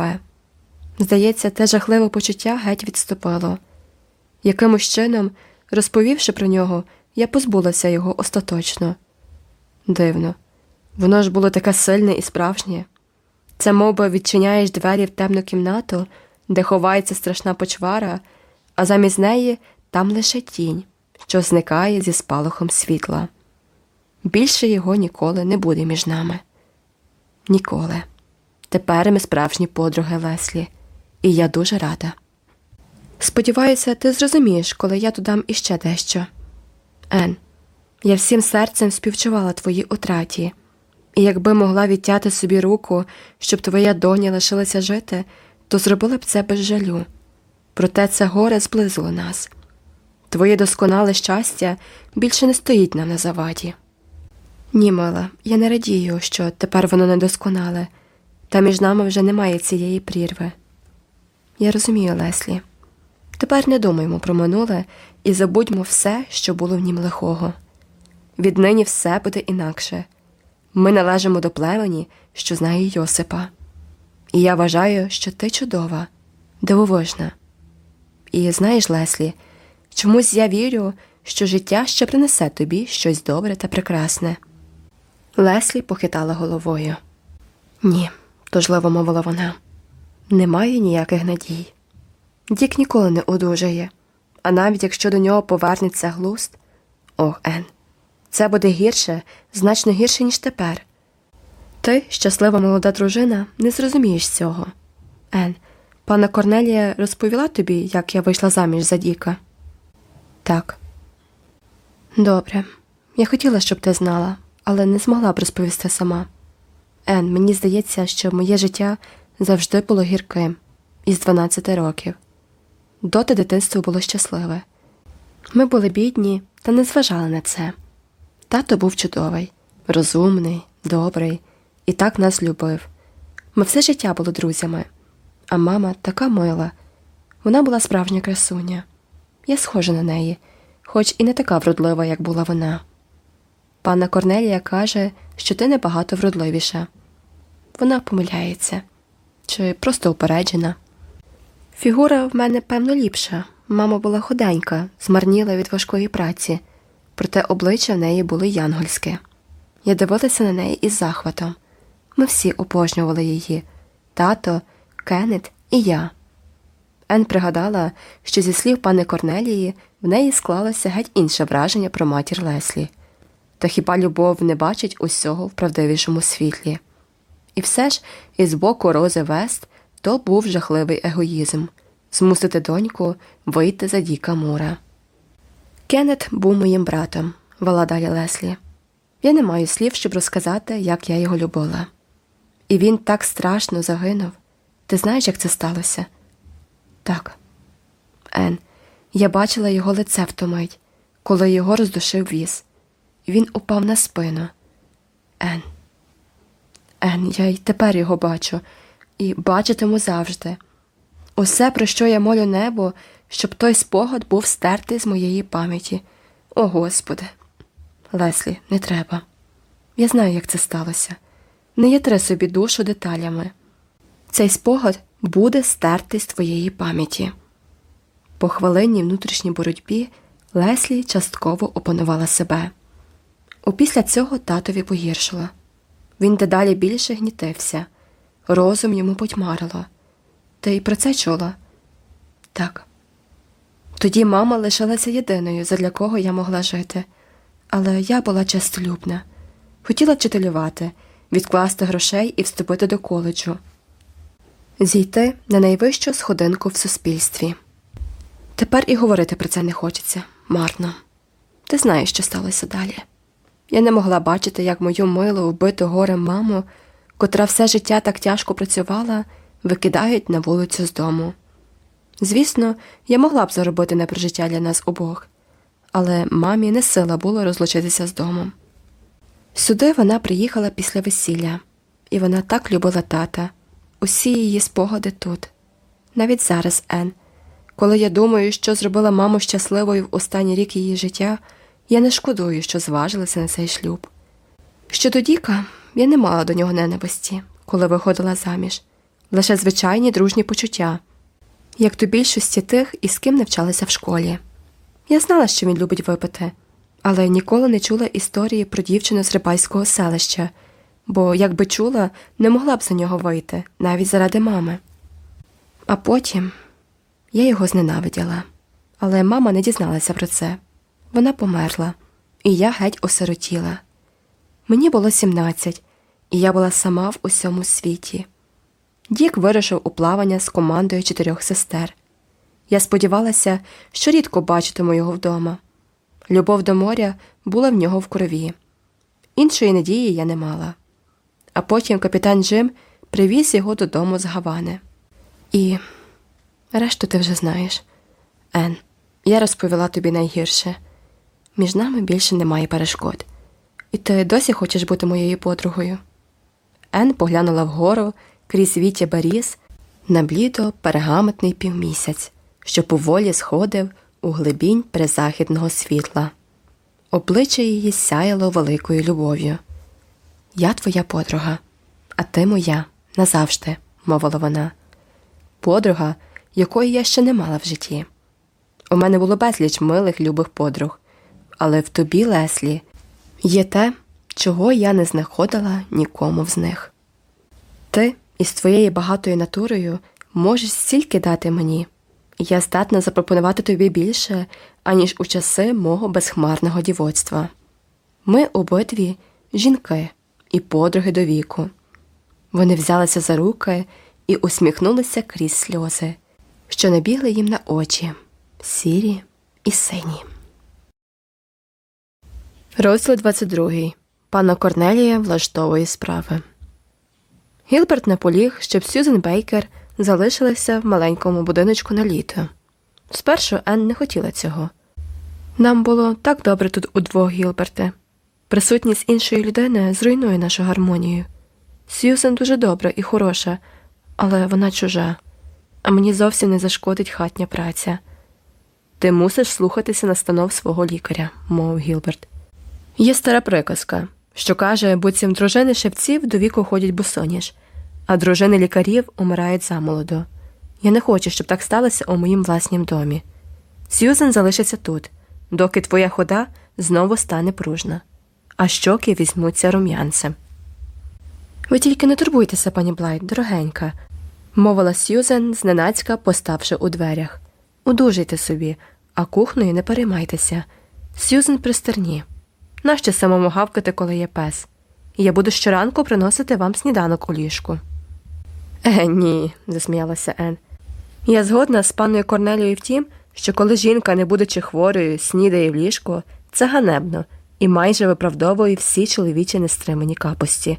тебе. Здається, те жахливе почуття геть відступило. Якимось чином, розповівши про нього, я позбулася його остаточно. Дивно, воно ж було таке сильне і справжнє. Це мов би, відчиняєш двері в темну кімнату, де ховається страшна почвара, а замість неї там лише тінь, що зникає зі спалахом світла. Більше його ніколи не буде між нами. Ніколи. Тепер ми справжні подруги Леслі, і я дуже рада. Сподіваюся, ти зрозумієш, коли я додам іще дещо. Ен, я всім серцем співчувала твоїй утраті, і якби могла відтяти собі руку, щоб твоя доня лишилася жити, то зробила б це без жалю. Проте це горе зблизило нас. Твоє досконале щастя більше не стоїть нам на заваді. Ні, мила, я не радію, що тепер воно недосконале, та між нами вже немає цієї прірви. Я розумію, Леслі. Тепер не думаймо про минуле і забудьмо все, що було в нім лихого. Віднині все буде інакше. Ми належимо до племені, що знає Йосипа. І я вважаю, що ти чудова, дивовижна. І знаєш, Леслі, чомусь я вірю, що життя ще принесе тобі щось добре та прекрасне. Леслі похитала головою. Ні, тужливо мовила вона. Немає ніяких надій. Дік ніколи не одужає, а навіть якщо до нього повернеться глуст, ох, Ен, це буде гірше, значно гірше, ніж тепер. Ти, щаслива молода дружина, не зрозумієш цього. Ен, пана Корнелія розповіла тобі, як я вийшла заміж за Діка? Так. Добре. Я хотіла, щоб ти знала, але не змогла б розповісти сама. Ен, мені здається, що моє життя завжди було гірким із 12 років. Доти дитинство було щасливе. Ми були бідні та не зважали на це. Тато був чудовий, розумний, добрий і так нас любив. Ми все життя були друзями, а мама така мила. Вона була справжня красуня. Я схожа на неї, хоч і не така вродлива, як була вона. Панна Корнелія каже, що ти набагато вродливіша. Вона помиляється чи просто упереджена. Фігура в мене, певно, ліпша. Мама була худенька, змарніла від важкої праці, проте обличчя в неї було янгольське. Я дивилася на неї із захватом. Ми всі обожнювали її тато, Кеннет і я. Ен пригадала, що зі слів пани Корнелії в неї склалося геть інше враження про матір Леслі. Та хіба любов не бачить усього в правдивішому світлі? І все ж, із боку Рози Вест, то був жахливий егоїзм змусити доньку вийти за Діка Мура. Кеннет був моїм братом, вела далі Леслі. Я не маю слів, щоб розказати, як я його любила. І він так страшно загинув. Ти знаєш, як це сталося? Так. Ен, я бачила його лице в мить, коли його роздушив віз. Він упав на спину. Ен. Ен, я й тепер його бачу і бачитиму завжди. Усе, про що я молю небо, щоб той спогад був стертий з моєї пам'яті. О Господи. Леслі, не треба. Я знаю, як це сталося. Не ятри собі душу деталями. Цей спогад буде стертий з твоєї пам'яті. По хвилинній внутрішній боротьбі Леслі частково опанувала себе. Опісля цього татові погіршило. Він дедалі більше гнітився, розум йому потьмарило. Ти й про це чула? Так. Тоді мама лишилася єдиною, задля кого я могла жити, але я була честолюбна. Хотіла вчителювати, відкласти грошей і вступити до коледжу, зійти на найвищу сходинку в суспільстві. Тепер і говорити про це не хочеться марно. Ти знаєш, що сталося далі. Я не могла бачити, як мою милу, вбиту горем маму, котра все життя так тяжко працювала, викидають на вулицю з дому. Звісно, я могла б заробити на прожиття для нас обох, але мамі не сила було розлучитися з домом. Сюди вона приїхала після весілля, і вона так любила тата, усі її спогади тут. Навіть зараз, Ен, коли я думаю, що зробила маму щасливою в останній рік її життя, я не шкодую, що зважилася на цей шлюб. Щодо Діка, я не мала до нього ненависті, коли виходила заміж, лише звичайні дружні почуття, як до більшості тих, із ким навчалася в школі. Я знала, що він любить випити, але ніколи не чула історії про дівчину з рибальського селища, бо, якби чула, не могла б за нього вийти, навіть заради мами. А потім я його зненавиділа, але мама не дізналася про це. Вона померла, і я геть осиротіла. Мені було 17, і я була сама в усьому світі. Дік вирушив у плавання з командою чотирьох сестер. Я сподівалася, що рідко бачитиму його вдома. Любов до моря була в нього в крові. Іншої надії я не мала. А потім капітан Джим привіз його додому з Гавани. І решту ти вже знаєш. Ен, я розповіла тобі найгірше. Між нами більше немає перешкод. І ти досі хочеш бути моєю подругою? Ен поглянула вгору крізь віття баріз на блідо перегаментний півмісяць, що поволі сходив у глибінь призахідного світла. Обличчя її сяяло великою любов'ю. Я твоя подруга, а ти моя назавжди, мовила вона. Подруга, якої я ще не мала в житті. У мене було безліч милих любих подруг, але в тобі, Леслі, є те, чого я не знаходила нікому з них. Ти із твоєю багатою натурою можеш стільки дати мені, я здатна запропонувати тобі більше, аніж у часи мого безхмарного дівоцтва. Ми обидві жінки і подруги до віку. Вони взялися за руки і усміхнулися крізь сльози, що набігли їм на очі, сірі і сині. Розділ 22. Пана Корнелія влаштовує справи. Гілберт наполіг, щоб Сюзен Бейкер залишилася в маленькому будиночку на літо. Спершу Енн не хотіла цього. Нам було так добре тут удвох, Гілберте. Присутність іншої людини зруйнує нашу гармонію. Сьюзен дуже добра і хороша, але вона чужа, а мені зовсім не зашкодить хатня праця. Ти мусиш слухатися настанов свого лікаря, мовив Гілберт. Є стара приказка, що каже, буцім дружини шевців до віку ходять босоніж, а дружини лікарів умирають замолодо. Я не хочу, щоб так сталося у моїм власнім домі. Сьюзен залишиться тут, доки твоя хода знову стане пружна, а щоки візьмуться рум'янцем. Ви тільки не турбуйтеся, пані Блайт, дорогенька, мовила Сьюзен, зненацька поставши у дверях. Удужайте собі, а кухнею не переймайтеся. Сьюзен при стерні. Нащо самому гавкати, коли є пес? Я буду щоранку приносити вам сніданок у ліжку. Е, ні, засміялася Ен. Я згодна з паною Корнелією в тім, що коли жінка, не будучи хворою, снідає в ліжку, це ганебно і майже виправдовує всі чоловічі нестримані капості.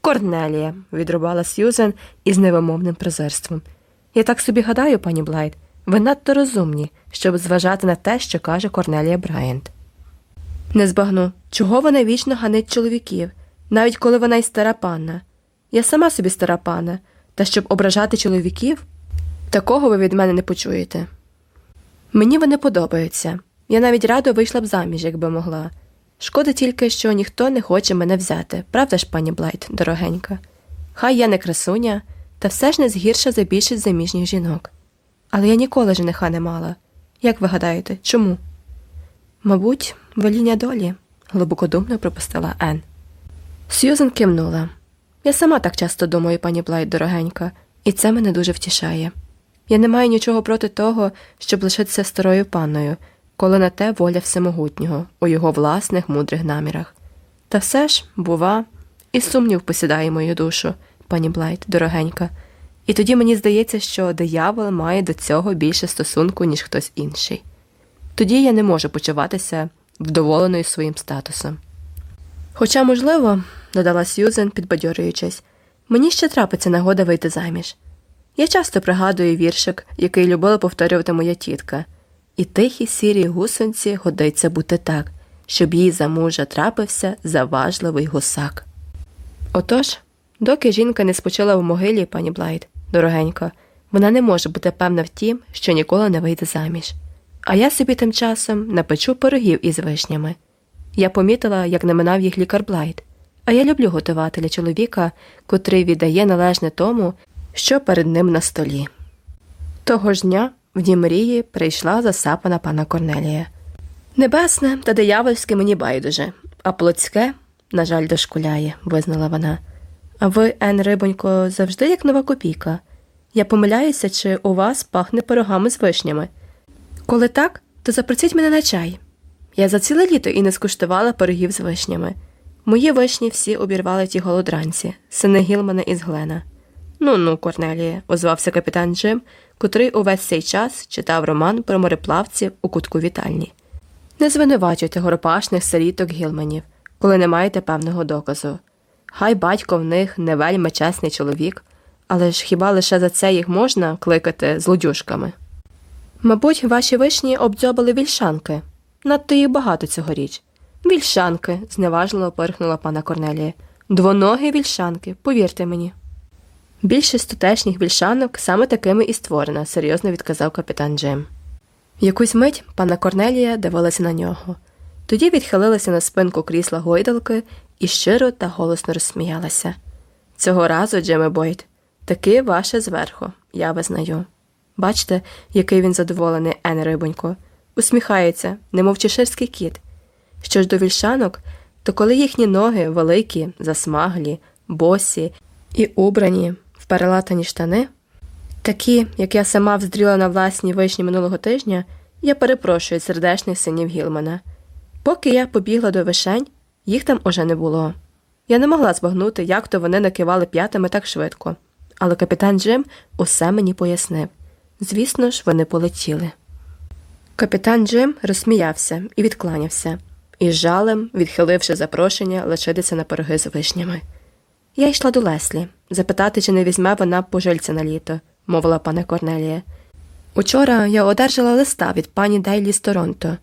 Корнелія, відрубала Сьюзен із невимовним презирством. Я так собі гадаю, пані Блайт, ви надто розумні, щоб зважати на те, що каже Корнелія Брайант. Не збагну, чого вона вічно ганить чоловіків, навіть коли вона й стара панна. Я сама собі стара панна, та щоб ображати чоловіків, такого ви від мене не почуєте. Мені вони подобаються. Я навіть радо вийшла б заміж, якби могла. Шкода тільки, що ніхто не хоче мене взяти, правда ж, пані Блайт, дорогенька? Хай я не красуня, та все ж не згірша за більшість заміжніх жінок. Але я ніколи жениха не мала. Як ви гадаєте, чому? Мабуть, воління долі, глибокодумно припустила Ен. Сьюзен кивнула. Я сама так часто думаю, пані Блайт, дорогенька, і це мене дуже втішає. Я не маю нічого проти того, щоб лишитися старою панною, коли на те воля всемогутнього у його власних мудрих намірах. Та все ж, бува, і сумнів посідає мою душу, пані Блайт, дорогенька, і тоді мені здається, що диявол має до цього більше стосунку, ніж хтось інший. Тоді я не можу почуватися вдоволеною своїм статусом. Хоча, можливо, додала Сьюзен, підбадьорюючись, мені ще трапиться нагода вийти заміж. Я часто пригадую віршик, який любила повторювати моя тітка, і тихій сірій гусенці годиться бути так, щоб їй за мужа трапився заважливий гусак. Отож, доки жінка не спочила в могилі, пані Блайт, дорогенька, вона не може бути певна в тім, що ніколи не вийде заміж. А я собі тим часом напечу пирогів із вишнями. Я помітила, як наминав їх лікар Блайт, а я люблю готувати для чоловіка, котрий віддає належне тому, що перед ним на столі. Того ж дня в дім мрії прийшла засапана панна Корнелія. Небесне та диявольське мені байдуже, а плотське, на жаль, дошкуляє, визнала вона. А ви, Ен Рибонько, завжди як нова копійка. Я помиляюся, чи у вас пахне пирогами з вишнями. Коли так, то запросіть мене на чай. Я за ціле літо і не скуштувала пирогів з вишнями. Мої вишні всі обірвали ті голодранці, сини Гілмана із Глена. Ну ну, Корнеліє, озвався капітан Джим, котрий увесь цей час читав роман про мореплавців у кутку вітальні. Не звинувачуйте горопашних сиріток Гілманів, коли не маєте певного доказу. Хай батько в них не вельми чесний чоловік, але ж хіба лише за це їх можна кликати злодюшками? Мабуть, ваші вишні обдзьобали вільшанки. Надто їх багато цьогоріч. Вільшанки, зневажливо пирхнула пана Корнелія. Двоногі вільшанки, повірте мені. Більшість тутешніх вільшанок саме такими і створена, серйозно відказав капітан Джим. Якусь мить пана Корнелія дивилася на нього. Тоді відхилилася на спинку крісла гойдалки і щиро та голосно розсміялася. Цього разу, Джиме Бойд, таки ваше зверху, я визнаю. Бачите, який він задоволений, Ен Рибонько, усміхається, немов чеширський кіт. Що ж до вільшанок, то коли їхні ноги великі, засмаглі, босі і убрані в перелатані штани, такі, як я сама вздріла на власні вишні минулого тижня, я перепрошую сердешних синів Гілмана. Поки я побігла до вишень, їх там уже не було. Я не могла збагнути, як то вони накивали п'ятами так швидко, але капітан Джим усе мені пояснив. Звісно ж, вони полетіли. Капітан Джим розсміявся і відкланявся, і з жалем, відхиливши запрошення, лишитися на пироги з вишнями. Я йшла до Леслі запитати, чи не візьме вона пожильця на літо, мовила пане Корнелія. Учора я одержала листа від пані Дейлі з Торонто.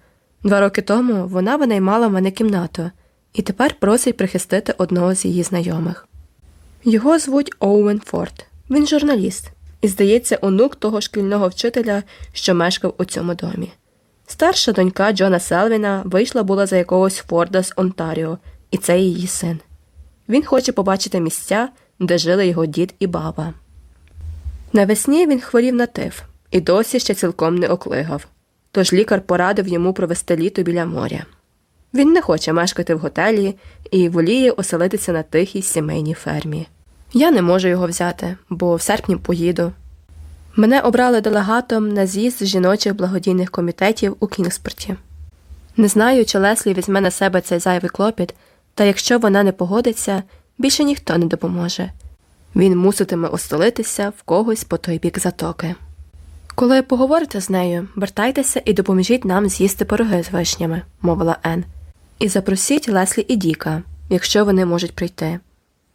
Два роки тому вона винаймала в мене кімнату і тепер просить прихистити одного з її знайомих. Його звуть Оуен Форд. Він журналіст і, здається, онук того шкільного вчителя, що мешкав у цьому домі. Старша донька Джона Селвіна вийшла була за якогось Форда з Онтаріо, і це її син. Він хоче побачити місця, де жили його дід і баба. Навесні він хворів на тиф і досі ще цілком не оклигав, тож лікар порадив йому провести літо біля моря. Він не хоче мешкати в готелі і воліє оселитися на тихій сімейній фермі. Я не можу його взяти, бо в серпні поїду. Мене обрали делегатом на з'їзд жіночих благодійних комітетів у Кінгспорті. Не знаю, чи Леслі візьме на себе цей зайвий клопіт, та якщо вона не погодиться, більше ніхто не допоможе. Він муситиме оселитися в когось по той бік затоки. Коли поговорите з нею, вертайтеся і допоможіть нам з'їсти пироги з вишнями, мовила Ен. І запросіть Леслі і Діка, якщо вони можуть прийти.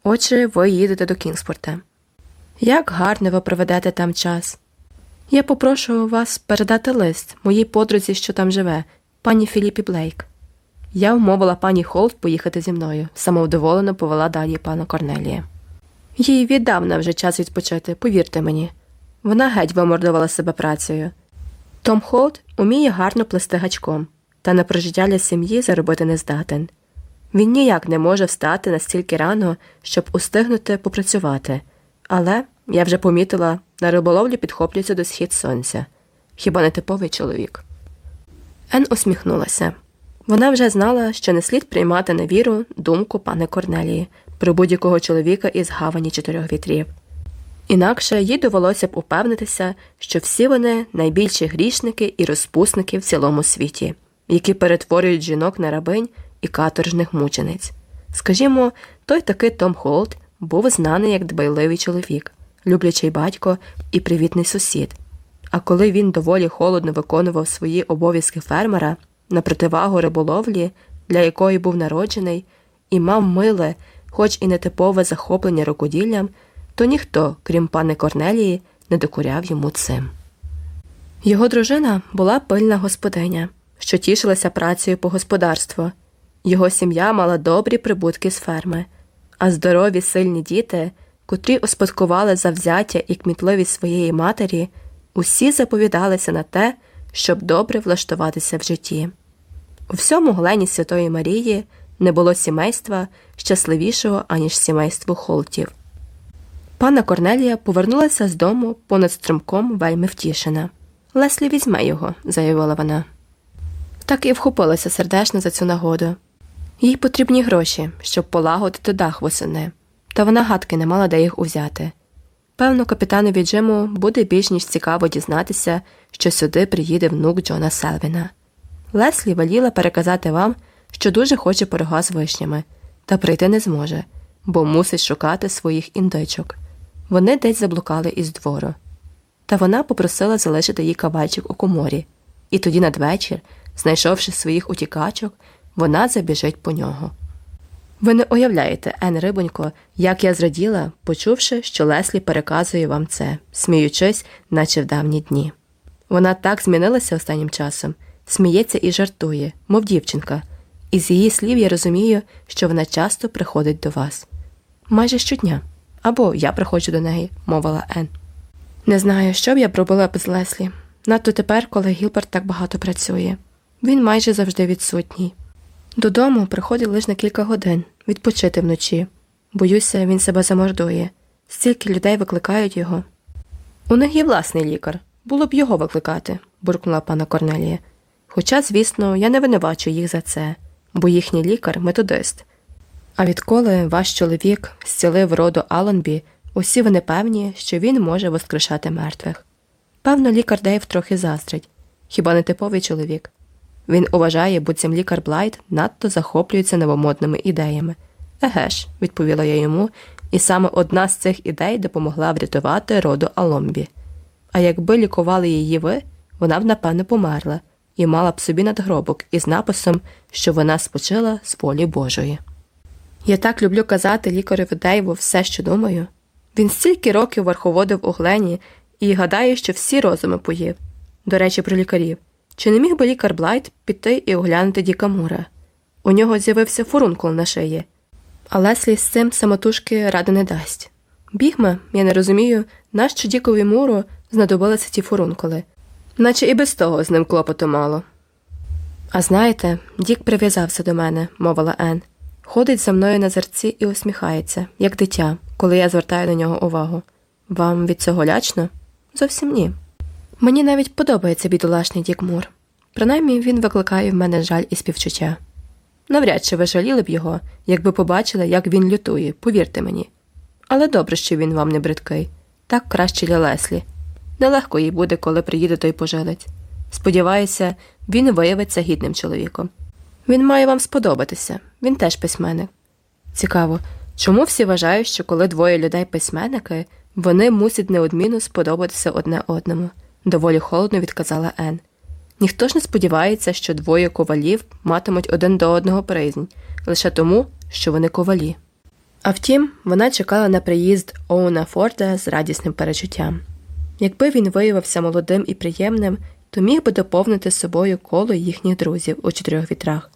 Отже, ви їдете до Кінгспорта. Як гарно ви проведете там час. Я попрошу вас передати лист моїй подрузі, що там живе, пані Філіпі Блейк. Я вмовила пані Холт поїхати зі мною, самовдоволено повела далі пана Корнелія. Їй віддавна вже час відпочити, повірте мені. Вона геть вимордувала себе працею. Том Холт уміє гарно плести гачком, та на прожиття для сім'ї заробити не здатен. Він ніяк не може встати настільки рано, щоб устигнути попрацювати, але я вже помітила, на риболовлі підхоплюється до схід сонця. Хіба не типовий чоловік? Ен усміхнулася. Вона вже знала, що не слід приймати на віру думку пани Корнелії про будь-якого чоловіка із гавані чотирьох вітрів. Інакше їй довелося б упевнитися, що всі вони найбільші грішники і розпусники в цілому світі, які перетворюють жінок на рабинь і каторжних мучениць. Скажімо, той такий Том Холт був знаний як дбайливий чоловік, люблячий батько і привітний сусід. А коли він доволі холодно виконував свої обов'язки фермера на противагу риболовлі, для якої був народжений, і мав миле, хоч і нетипове захоплення рукоділлям, то ніхто, крім пани Корнелії, не докуряв йому цим. Його дружина була пильна господиня, що тішилася працею по господарству. Його сім'я мала добрі прибутки з ферми, а здорові сильні діти, котрі успадкували завзяття і кмітливість своєї матері, усі заповідалися на те, щоб добре влаштуватися в житті. У всьому глені Святої Марії не було сімейства щасливішого, аніж сімейство Холтів. Пана Корнелія повернулася з дому понад струмком вельми втішена. Леслі візьме його, заявила вона. Так і вхопилася сердечно за цю нагоду. Їй потрібні гроші, щоб полагодити дах восени, та вона гадки не мала де їх узяти. Певно, капітанові Джиму буде більш ніж цікаво дізнатися, що сюди приїде внук Джона Селвіна. Леслі воліла переказати вам, що дуже хоче пирога з вишнями, та прийти не зможе, бо мусить шукати своїх індичок. Вони десь заблукали із двору. Та вона попросила залишити їй кавальчик у коморі, і тоді надвечір, знайшовши своїх утікачок, вона забіжить по нього. Ви не уявляєте, Ен Рибонько, як я зраділа, почувши, що Леслі переказує вам це, сміючись, наче в давні дні. Вона так змінилася останнім часом, сміється і жартує, мов дівчинка, і з її слів я розумію, що вона часто приходить до вас. Майже щодня. Або я приходжу до неї, мовила Ен. Не знаю, що б я б без Леслі. Надто тепер, коли Гілберт так багато працює. Він майже завжди відсутній. Додому приходить лише на кілька годин відпочити вночі. Боюся, він себе замордує. Стільки людей викликають його. У них є власний лікар. Було б його викликати, буркнула пана Корнелія. Хоча, звісно, я не винувачу їх за це, бо їхній лікар методист. А відколи ваш чоловік зцілив роду Аланбі, усі вони певні, що він може воскрешати мертвих. Певно, лікар Дейв трохи заздрить, хіба не типовий чоловік. Він вважає, буцім лікар Блайт надто захоплюється новомодними ідеями. Еге ж, відповіла я йому, і саме одна з цих ідей допомогла врятувати роду Аломбі. А якби лікували її ви, вона б, напевне, померла і мала б собі надгробок із написом, що вона спочила з волі Божої. Я так люблю казати лікареві Дейву все, що думаю. Він стільки років верховодив у глені і гадає, що всі розуми поїв. До речі, про лікарів. Чи не міг би лікар Блайт піти і оглянути Діка Мура? У нього з'явився фурункул на шиї. А Леслі з цим самотужки ради не дасть. Бігме, я не розумію, нащо Дікові Муру знадобилися ті фурункули, наче і без того з ним клопоту мало. А знаєте, Дік прив'язався до мене, мовила Ен. Ходить за мною на зерці і усміхається, як дитя, коли я звертаю на нього увагу. Вам від цього лячно? Зовсім ні. Мені навіть подобається бідолашний Дік Мур. Принаймні він викликає в мене жаль і співчуття. Навряд чи ви жаліли б його, якби побачили, як він лютує, повірте мені. Але добре, що він вам не бридкий, так краще для Леслі. Нелегко їй буде, коли приїде той пожилець. Сподіваюся, він виявиться гідним чоловіком. Він має вам сподобатися, він теж письменник. Цікаво, чому всі вважають, що коли двоє людей письменники, вони мусять неодмінно сподобатися одне одному, доволі холодно відказала Ен. Ніхто ж не сподівається, що двоє ковалів матимуть один до одного приязнь, лише тому, що вони ковалі. А втім, вона чекала на приїзд Оуна Форда з радісним перечуттям. Якби він виявився молодим і приємним, то міг би доповнити собою коло їхніх друзів у чотирьох вітрах,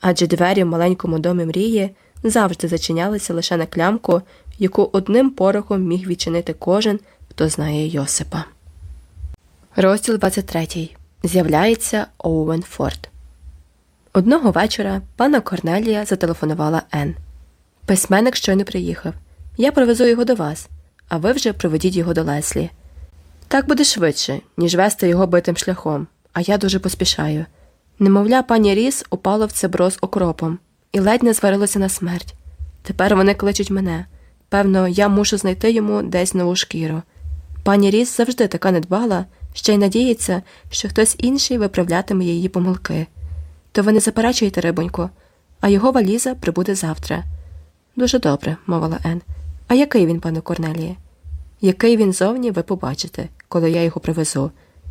адже двері в маленькому домі мрії завжди зачинялися лише на клямку, яку одним порохом міг відчинити кожен, хто знає Йосипа. Розділ 23. З'являється Оуен Форд. Одного вечора пана Корнелія зателефонувала Ен. Письменник щойно приїхав. Я привезу його до вас, а ви вже проведіть його до Леслі. Так буде швидше, ніж вести його битим шляхом, а я дуже поспішаю. Немовля, пані Ріс упало в цебро з окропом і ледь не зварилося на смерть. Тепер вони кличуть мене. Певно, я мушу знайти йому десь нову шкіру. Пані Ріс завжди така недбала, ще й надіється, що хтось інший виправлятиме її помилки. То ви не заперечуєте, рибонько, а його валіза прибуде завтра. Дуже добре, мовила Ен. А який він, пане Корнеліє? Який він зовні, ви побачите, коли я його привезу.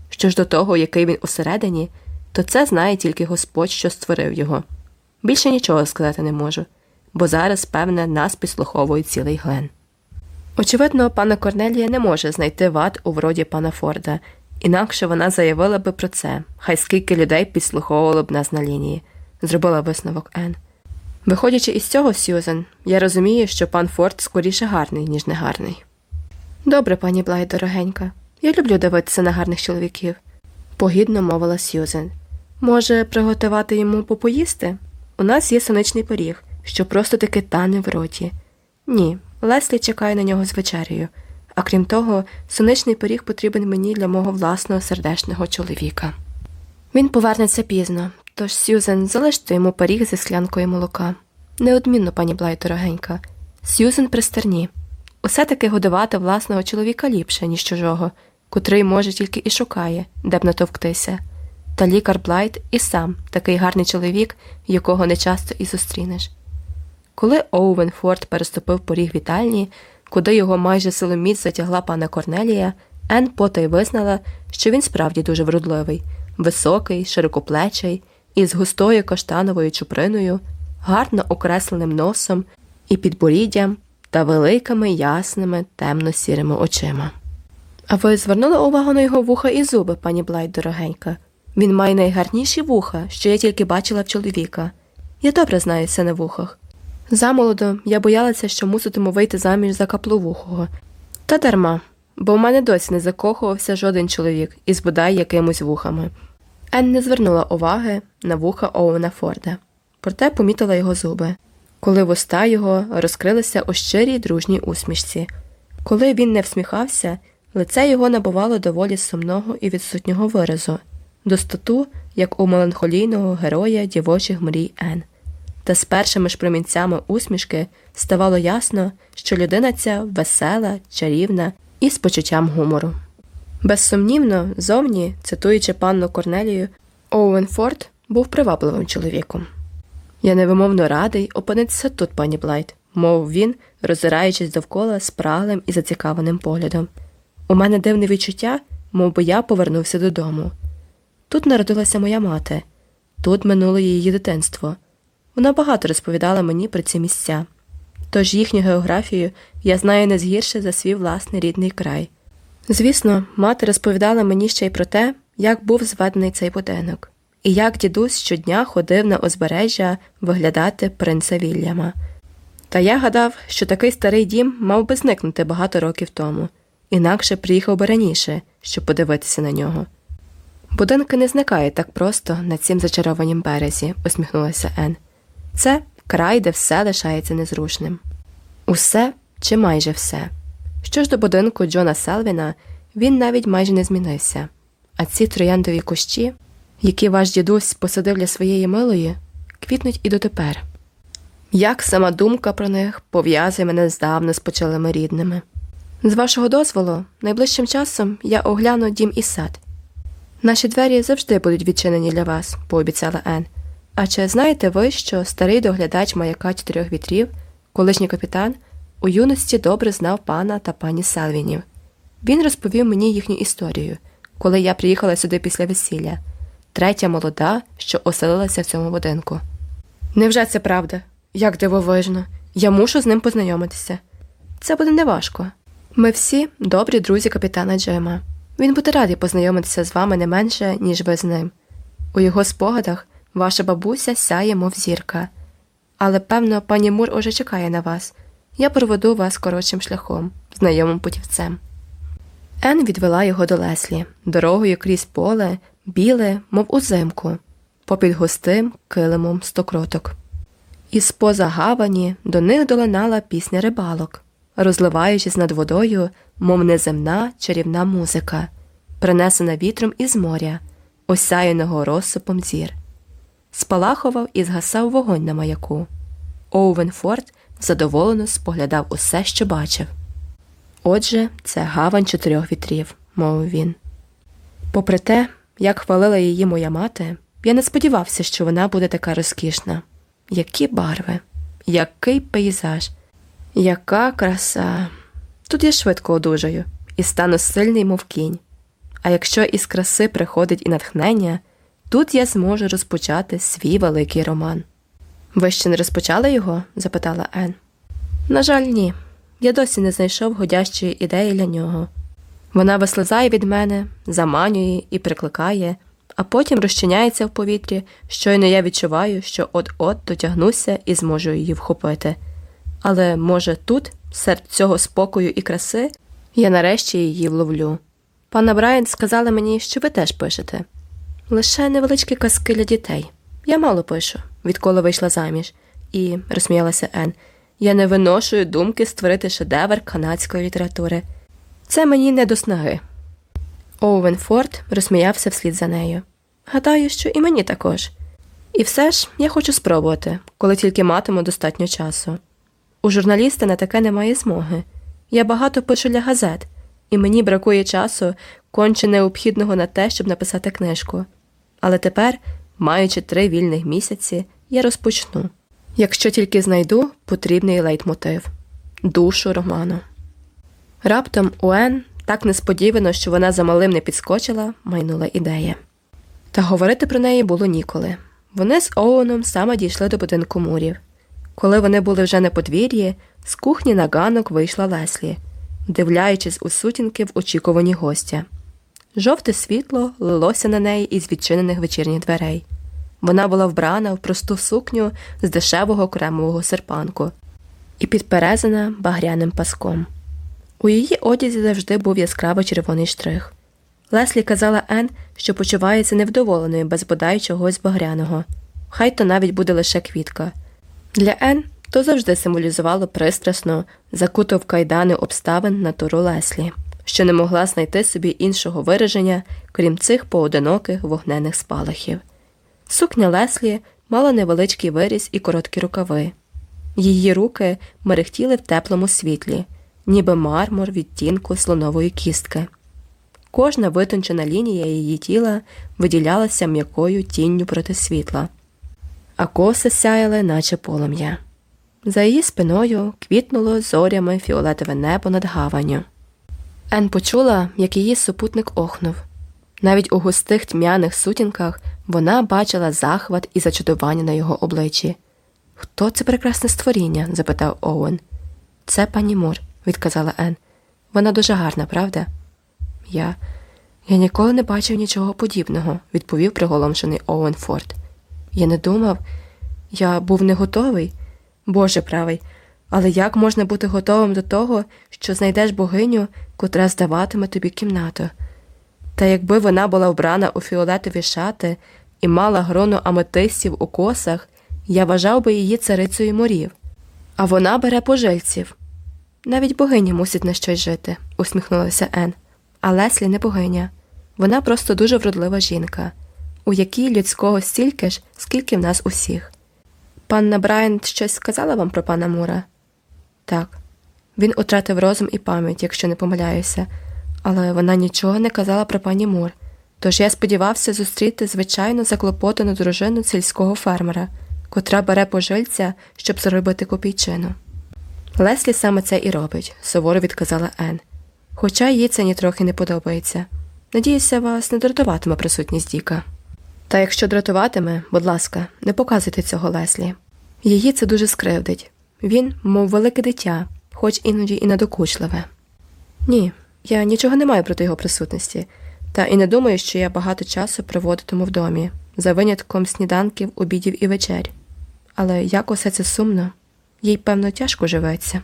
Що ж до того, який він усередині, то це знає тільки Господь, що створив його. Більше нічого сказати не можу, бо зараз, певне, нас підслуховує цілий глен. Очевидно, панна Корнелія не може знайти вад у вроді пана Форда, інакше вона заявила би про це, хай скільки людей підслуховувало б нас на лінії, зробила висновок Ен. Виходячи із цього, Сьюзен, я розумію, що пан Форд скоріше гарний, ніж негарний. Добре, пані Блайт, дорогенька. Я люблю дивитися на гарних чоловіків, погідно мовила Сьюзен. Може, приготувати йому попоїсти? У нас є соничний пиріг, що просто таки тане в роті. Ні, Леслі чекає на нього з вечерею. А крім того, сонячний пиріг потрібен мені для мого власного сердечного чоловіка. Він повернеться пізно, тож, Сьюзен, залиште йому пиріг зі склянкою молока. Неодмінно, пані Блай, дорогенька. Сьюзен при стерні. Усе таки годувати власного чоловіка ліпше, ніж чужого, котрий, може, тільки і шукає, де б натовктися. Та лікар Блайт і сам такий гарний чоловік, якого не часто і зустрінеш. Коли Оуен Форд переступив поріг вітальні, куди його майже силоміць затягла пана Корнелія, Ен потай визнала, що він справді дуже вродливий, високий, широкоплечий, із густою каштановою чуприною, гарно окресленим носом і підборіддям та великими ясними темно-сірими очима. А ви звернули увагу на його вуха і зуби, пані Блайт, дорогенька. Він має найгарніші вуха, що я тільки бачила в чоловіка. Я добре знаюся на вухах. Замолодо я боялася, що муситиму вийти заміж за капловухого. Та дарма, бо в мене досі не закохувався жоден чоловік із бодай якимось вухами. Ен не звернула уваги на вуха Оуена Форда, проте помітила його зуби, коли вуста його розкрилися у щирій дружній усмішці. Коли він не всміхався, лице його набувало доволі сумного і відсутнього виразу, достоту, як у меланхолійного героя дівочих мрій Ен. Та з першими ж промінцями усмішки ставало ясно, що людина ця весела, чарівна і з почуттям гумору. Безсумнівно, зовні, цитуючи панну Корнелію, Оуен Форд був привабливим чоловіком. Я невимовно радий опинитися тут, пані Блайт, мов він, роззираючись довкола спраглим і зацікавленим поглядом. У мене дивне відчуття, мов би я повернувся додому. Тут народилася моя мати, тут минуло її дитинство. Вона багато розповідала мені про ці місця, тож їхню географію я знаю не згірше за свій власний рідний край. Звісно, мати розповідала мені ще й про те, як був зведений цей будинок, і як дідусь щодня ходив на узбережжя виглядати принца Вільяма. Та я гадав, що такий старий дім мав би зникнути багато років тому, інакше приїхав би раніше, щоб подивитися на нього. Будинки не зникають так просто на цім зачарованім березі, усміхнулася Ен. Це край, де все лишається незрушним. Усе чи майже все. Що ж до будинку Джона Селвіна, він навіть майже не змінився, а ці трояндові кущі, які ваш дідусь посадив для своєї милої, квітнуть і дотепер. Як сама думка про них пов'язує мене з почалими рідними. З вашого дозволу, найближчим часом я огляну дім і сад. Наші двері завжди будуть відчинені для вас, пообіцяла Ен. А чи знаєте ви, що старий доглядач маяка чотирьох вітрів, колишній капітан, у юності добре знав пана та пані Салвінів? Він розповів мені їхню історію, коли я приїхала сюди після весілля, третя молода, що оселилася в цьому будинку. Невже це правда? Як дивовижно, я мушу з ним познайомитися. Це буде неважко. Ми всі добрі друзі капітана Джима. Він буде радий познайомитися з вами не менше, ніж ви з ним. У його спогадах ваша бабуся сяє, мов зірка. Але, певно, пані Мур уже чекає на вас. Я проведу вас коротшим шляхом, знайомим путівцем. Ен відвела його до Леслі, дорогою крізь поле, біле, мов узимку, попід густим килимом стокроток. Із поза гавані до них долинала пісня рибалок, розливаючись над водою, мов неземна чарівна музика, принесена вітром із моря, осяяного розсипом зір. Спалахував і згасав вогонь на маяку. Оувен Форд задоволено споглядав усе, що бачив. Отже, це гавань чотирьох вітрів, мовив він. Попри те, як хвалила її моя мати, я не сподівався, що вона буде така розкішна. Які барви, який пейзаж, яка краса. Тут я швидко одужаю і стану сильний, мов кінь. А якщо із краси приходить і натхнення, тут я зможу розпочати свій великий роман. Ви ще не розпочали його? запитала Ен. На жаль, ні. Я досі не знайшов годящої ідеї для нього. Вона вислизає від мене, заманює і прикликає, а потім розчиняється в повітрі, щойно я відчуваю, що от-от дотягнуся і зможу її вхопити. Але, може, тут, серед цього спокою і краси, я нарешті її вловлю. Пана Брайан сказала мені, що ви теж пишете. Лише невеличкі казки для дітей. Я мало пишу, відколи вийшла заміж, і, розсміялася Ен, я не виношую думки створити шедевр канадської літератури. Це мені не до снаги. Оуен Форд розсміявся вслід за нею. Гадаю, що і мені також. І все ж я хочу спробувати, коли тільки матиму достатньо часу. У журналіста на таке немає змоги. Я багато пишу для газет, і мені бракує часу конче необхідного на те, щоб написати книжку. Але тепер, маючи три вільних місяці, я розпочну. Якщо тільки знайду потрібний лейтмотив душу роману. Раптом у Ен так несподівано, що вона за малим не підскочила, майнула ідея. Та говорити про неї було ніколи. Вони з Оуеном саме дійшли до будинку мурів. Коли вони були вже на подвір'ї, з кухні на ганок вийшла Леслі, дивляючись у сутінки в очікуванні гостя. Жовте світло лилося на неї із відчинених вечірніх дверей. Вона була вбрана в просту сукню з дешевого кремового серпанку і підперезана багряним паском. У її одязі завжди був яскраво червоний штрих. Леслі казала Ен, що почувається невдоволеною без бодай чогось багряного. Хай то навіть буде лише квітка. Для Ен то завжди символізувало пристрасно, закуту в кайдани обставин натуру Леслі, що не могла знайти собі іншого вираження, крім цих поодиноких вогнених спалахів. Сукня Леслі мала невеличкий виріз і короткі рукави. Її руки мерехтіли в теплому світлі, ніби мармур відтінку слонової кістки. Кожна витончена лінія її тіла виділялася м'якою тінню проти світла, а коси сяяли, наче полум'я. За її спиною квітнуло зорями фіолетове небо над гаванню. Ен почула, як її супутник охнув. Навіть у густих тьмяних сутінках вона бачила захват і зачудування на його обличчі. Хто це прекрасне створіння? запитав Оуен. Це пані Мур, відказала Ен. Вона дуже гарна, правда? Я Я ніколи не бачив нічого подібного, відповів приголомшений Оуен Форд. Я не думав, я був не готовий. Боже правий, але як можна бути готовим до того, що знайдеш богиню, котра здаватиме тобі кімнату? Та якби вона була вбрана у фіолетові шати і мала грону аметистів у косах, я вважав би її царицею морів. А вона бере пожильців. Навіть богиня мусить на щось жити, усміхнулася Ен. А Леслі не богиня. Вона просто дуже вродлива жінка, у якій людського стільки ж, скільки в нас усіх. Панна Брайант щось сказала вам про пана Мура? Так. Він утратив розум і пам'ять, якщо не помиляюся, але вона нічого не казала про пані Мур, тож я сподівався зустріти звичайно заклопотану дружину сільського фермера, котра бере пожильця, щоб заробити копійчину. Леслі саме це і робить, суворо відказала Ен. Хоча їй це нітрохи не подобається. Надіюся, вас не дратуватиме присутність Діка. Та якщо дратуватиме, будь ласка, не показуйте цього Леслі. Її це дуже скривдить. Він, мов велике дитя, хоч іноді і надокучливе. Ні, я нічого не маю проти його присутності, та і не думаю, що я багато часу проводитиму в домі, за винятком сніданків, обідів і вечер. Але як усе це сумно, їй, певно, тяжко живеться.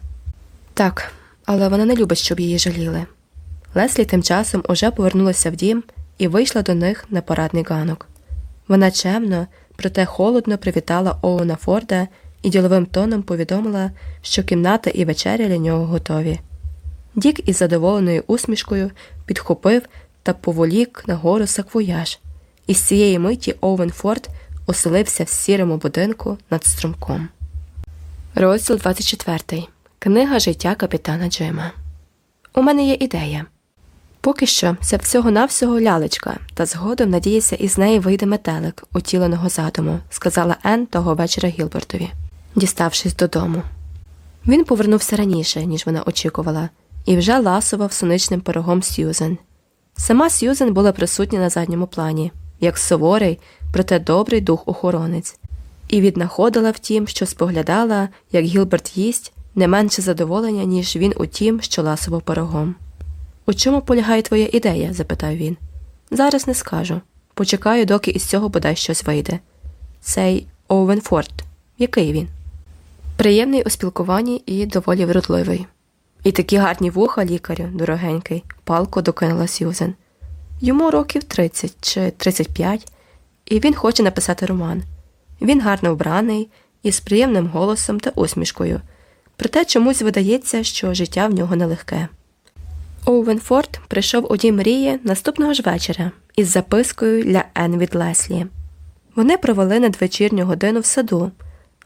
Так, але вона не любить, щоб її жаліли. Леслі тим часом уже повернулася в дім і вийшла до них на парадний ганок. Вона чемно, проте холодно привітала Оуна Форда і діловим тоном повідомила, що кімната і вечеря для нього готові. Дік із задоволеною усмішкою підхопив та поволік нагору саквояж, і з цієї миті Оуен Форд оселився в сірому будинку над струмком. Розділ 24. Книга життя капітана Джима. У мене є ідея. Поки що це всього-навсього лялечка, та згодом, надіюся, із неї вийде метелик, утіленого задуму, сказала Ен того вечора Гілбертові, діставшись додому. Він повернувся раніше, ніж вона очікувала, і вже ласував соничним пирогом Сьюзен. Сама Сьюзен була присутня на задньому плані, як суворий, проте добрий дух охоронець, і віднаходила в тім, що споглядала, як Гілберт їсть, не менше задоволення, ніж він у тім, що ласував пирогом. У чому полягає твоя ідея? запитав він. Зараз не скажу. Почекаю, доки із цього бодай щось вийде. Цей Оуенфорд. Який він? Приємний у спілкуванні і доволі вродливий. І такі гарні вуха, лікарю, дорогенький, палко докинула Сьюзен. Йому років 30 чи 35, і він хоче написати роман. Він гарно вбраний, із приємним голосом та усмішкою, проте чомусь видається, що життя в нього нелегке. Оуенфорд прийшов у дім мрії наступного ж вечора із запискою для Ен від Леслі. Вони провели надвечірню годину в саду,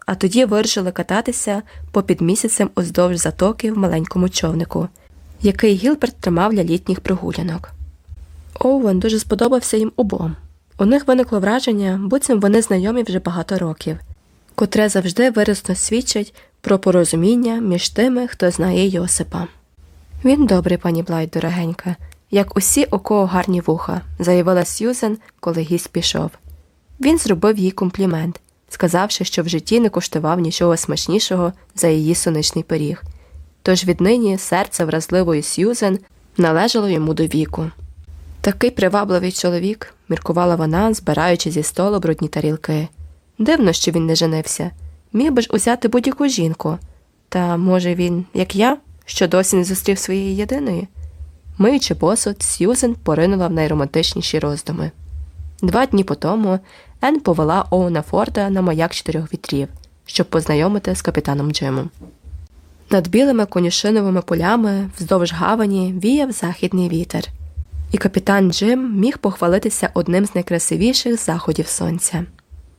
а тоді вирішили кататися попід місяцем уздовж затоки в маленькому човнику, який Гілберт тримав для літніх прогулянок. Оуен дуже сподобався їм обом. У них виникло враження, буцім вони знайомі вже багато років, котре завжди виразно свідчить про порозуміння між тими, хто знає Йосипа. Він добрий, пані Блайт, дорогенька, як усі, у кого гарні вуха, заявила Сьюзен, коли гість пішов. Він зробив їй комплімент, сказавши, що в житті не коштував нічого смачнішого за її сонячний пиріг. Тож віднині серце вразливої Сьюзен належало йому до віку. Такий привабливий чоловік, міркувала вона, збираючи зі столу брудні тарілки. Дивно, що він не женився. Міг би ж узяти будь-яку жінку. Та, може, він, як я, що досі не зустрів своєї єдиної. Миючи посуд, Сьюзен поринула в найромантичніші роздуми. Два дні по тому Ен повела Оуна Форда на маяк чотирьох вітрів, щоб познайомити з капітаном Джимом. Над білими конюшиновими полями вздовж гавані віяв західний вітер, і капітан Джим міг похвалитися одним з найкрасивіших заходів сонця.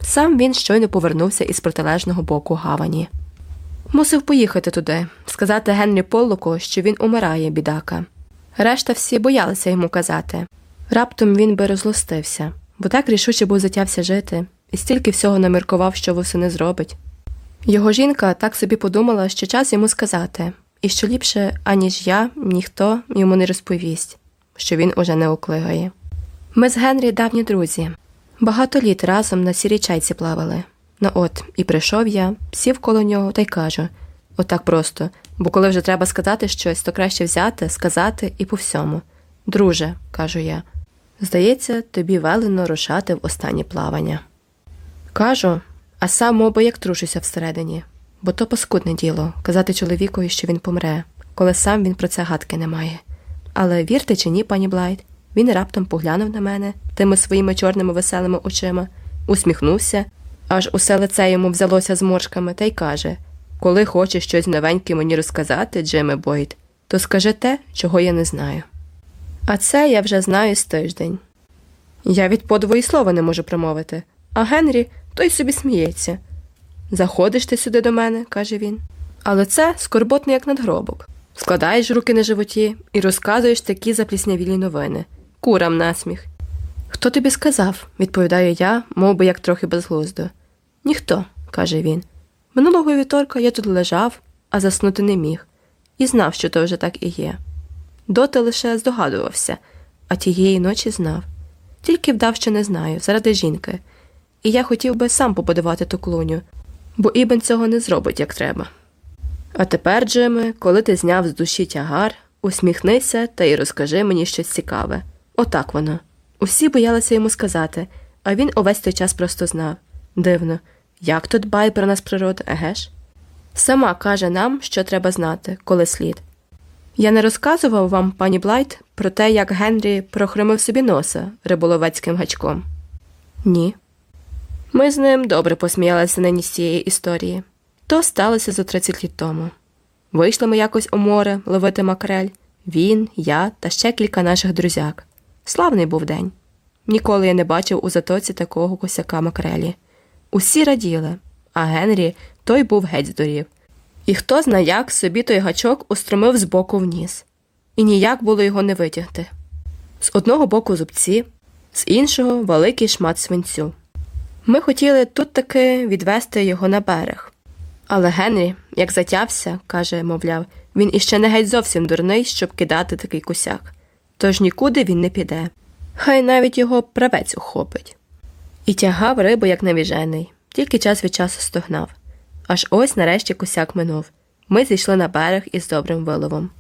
Сам він щойно повернувся із протилежного боку гавані. Мусив поїхати туди, сказати Генрі Поллоку, що він умирає, бідака. Решта всі боялися йому казати. Раптом він би розлостився, бо так рішуче був затявся жити, і стільки всього наміркував, що восени зробить. Його жінка так собі подумала, що час йому сказати, і що ліпше, аніж я, ніхто йому не розповість, що він уже не оклигає. Ми з Генрі давні друзі. Багато літ разом на сірій чайці плавали. Ну от, і прийшов я, сів коло нього та й кажу отак просто, бо коли вже треба сказати щось, то краще взяти, сказати і по всьому. Друже, кажу я, здається, тобі велено рушати в останнє плавання. Кажу, а сам мовби як трушуся всередині, бо то паскудне діло казати чоловікові, що він помре, коли сам він про це гадки не має. Але вірте чи ні, пані Блайт, він раптом поглянув на мене тими своїми чорними веселими очима, усміхнувся, аж усе лице йому взялося зморшками, та й каже Коли хочеш щось новеньке мені розказати, Джиме Бойт, то скажи те, чого я не знаю. А це я вже знаю з тиждень. Я від подвої слова не можу промовити, а Генрі той собі сміється. Заходиш ти сюди до мене, каже він. Але це скорботний, як надгробок. Складаєш руки на животі і розказуєш такі запліснявілі новини. Курам насміх. Хто тобі сказав? відповідаю я, мов би як трохи безглуздо. Ніхто, каже він. Минулого вівторка я тут лежав, а заснути не міг, і знав, що то вже так і є. Доти лише здогадувався, а тієї ночі знав. Тільки вдав, що не знаю, заради жінки, і я хотів би сам побудувати ту клуню, бо Ібен цього не зробить, як треба. А тепер, Джиме, коли ти зняв з душі тягар, усміхнися та й розкажи мені щось цікаве. Отак воно. Усі боялися йому сказати, а він увесь той час просто знав. Дивно, як то дбає про нас природа, еге ж? Сама каже нам, що треба знати, коли слід. Я не розказував вам, пані Блайт, про те, як Генрі прохромив собі носа риболовецьким гачком. Ні. Ми з ним добре посміялися нині з цієї історії. То сталося за 30 літ тому. Вийшли ми якось у море ловити макрель, він, я та ще кілька наших друзяк. Славний був день. Ніколи я не бачив у затоці такого косяка макрелі. Усі раділи, а Генрі той був геть здурів. І хто зна як собі той гачок устромив з боку вниз. І ніяк було його не витягти. З одного боку зубці, з іншого великий шмат свинцю. Ми хотіли тут таки відвести його на берег. Але Генрі, як затявся, каже, мовляв, він іще не геть зовсім дурний, щоб кидати такий косяк. Тож нікуди він не піде. Хай навіть його правець ухопить. І тягав рибу, як навіжений, тільки час від часу стогнав. Аж ось нарешті косяк минув. Ми зійшли на берег із добрим виловом.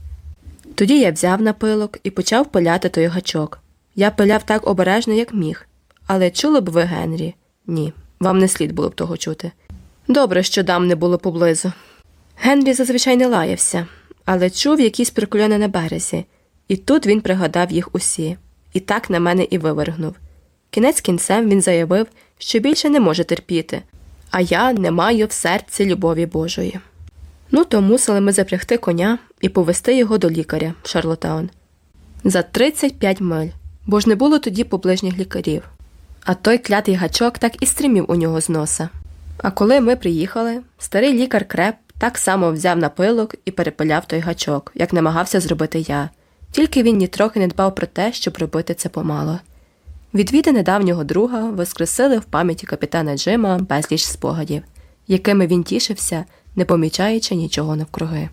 Тоді я взяв напилок і почав пиляти той гачок. Я пиляв так обережно, як міг. Але чули б ви, Генрі? Ні, вам не слід було б того чути. Добре, що дам не було поблизу. Генрі зазвичай не лаявся, але чув якісь прикольони на березі, і тут він пригадав їх усі, і так на мене і вивергнув. Кінець кінцем він заявив, що більше не може терпіти, а я не маю в серці любові Божої. Ну, то мусили ми запрягти коня і повести його до лікаря, Шарлотаун. За 35 миль, бо ж не було тоді поближніх лікарів. А той клятий гачок так і стримів у нього з носа. А коли ми приїхали, старий лікар креп так само взяв напилок і перепиляв той гачок, як намагався зробити я, тільки він нітрохи не дбав про те, щоб робити це помало. Відвіди недавнього друга воскресили в пам'яті капітана Джима безліч спогадів, якими він тішився, не помічаючи нічого навкруги.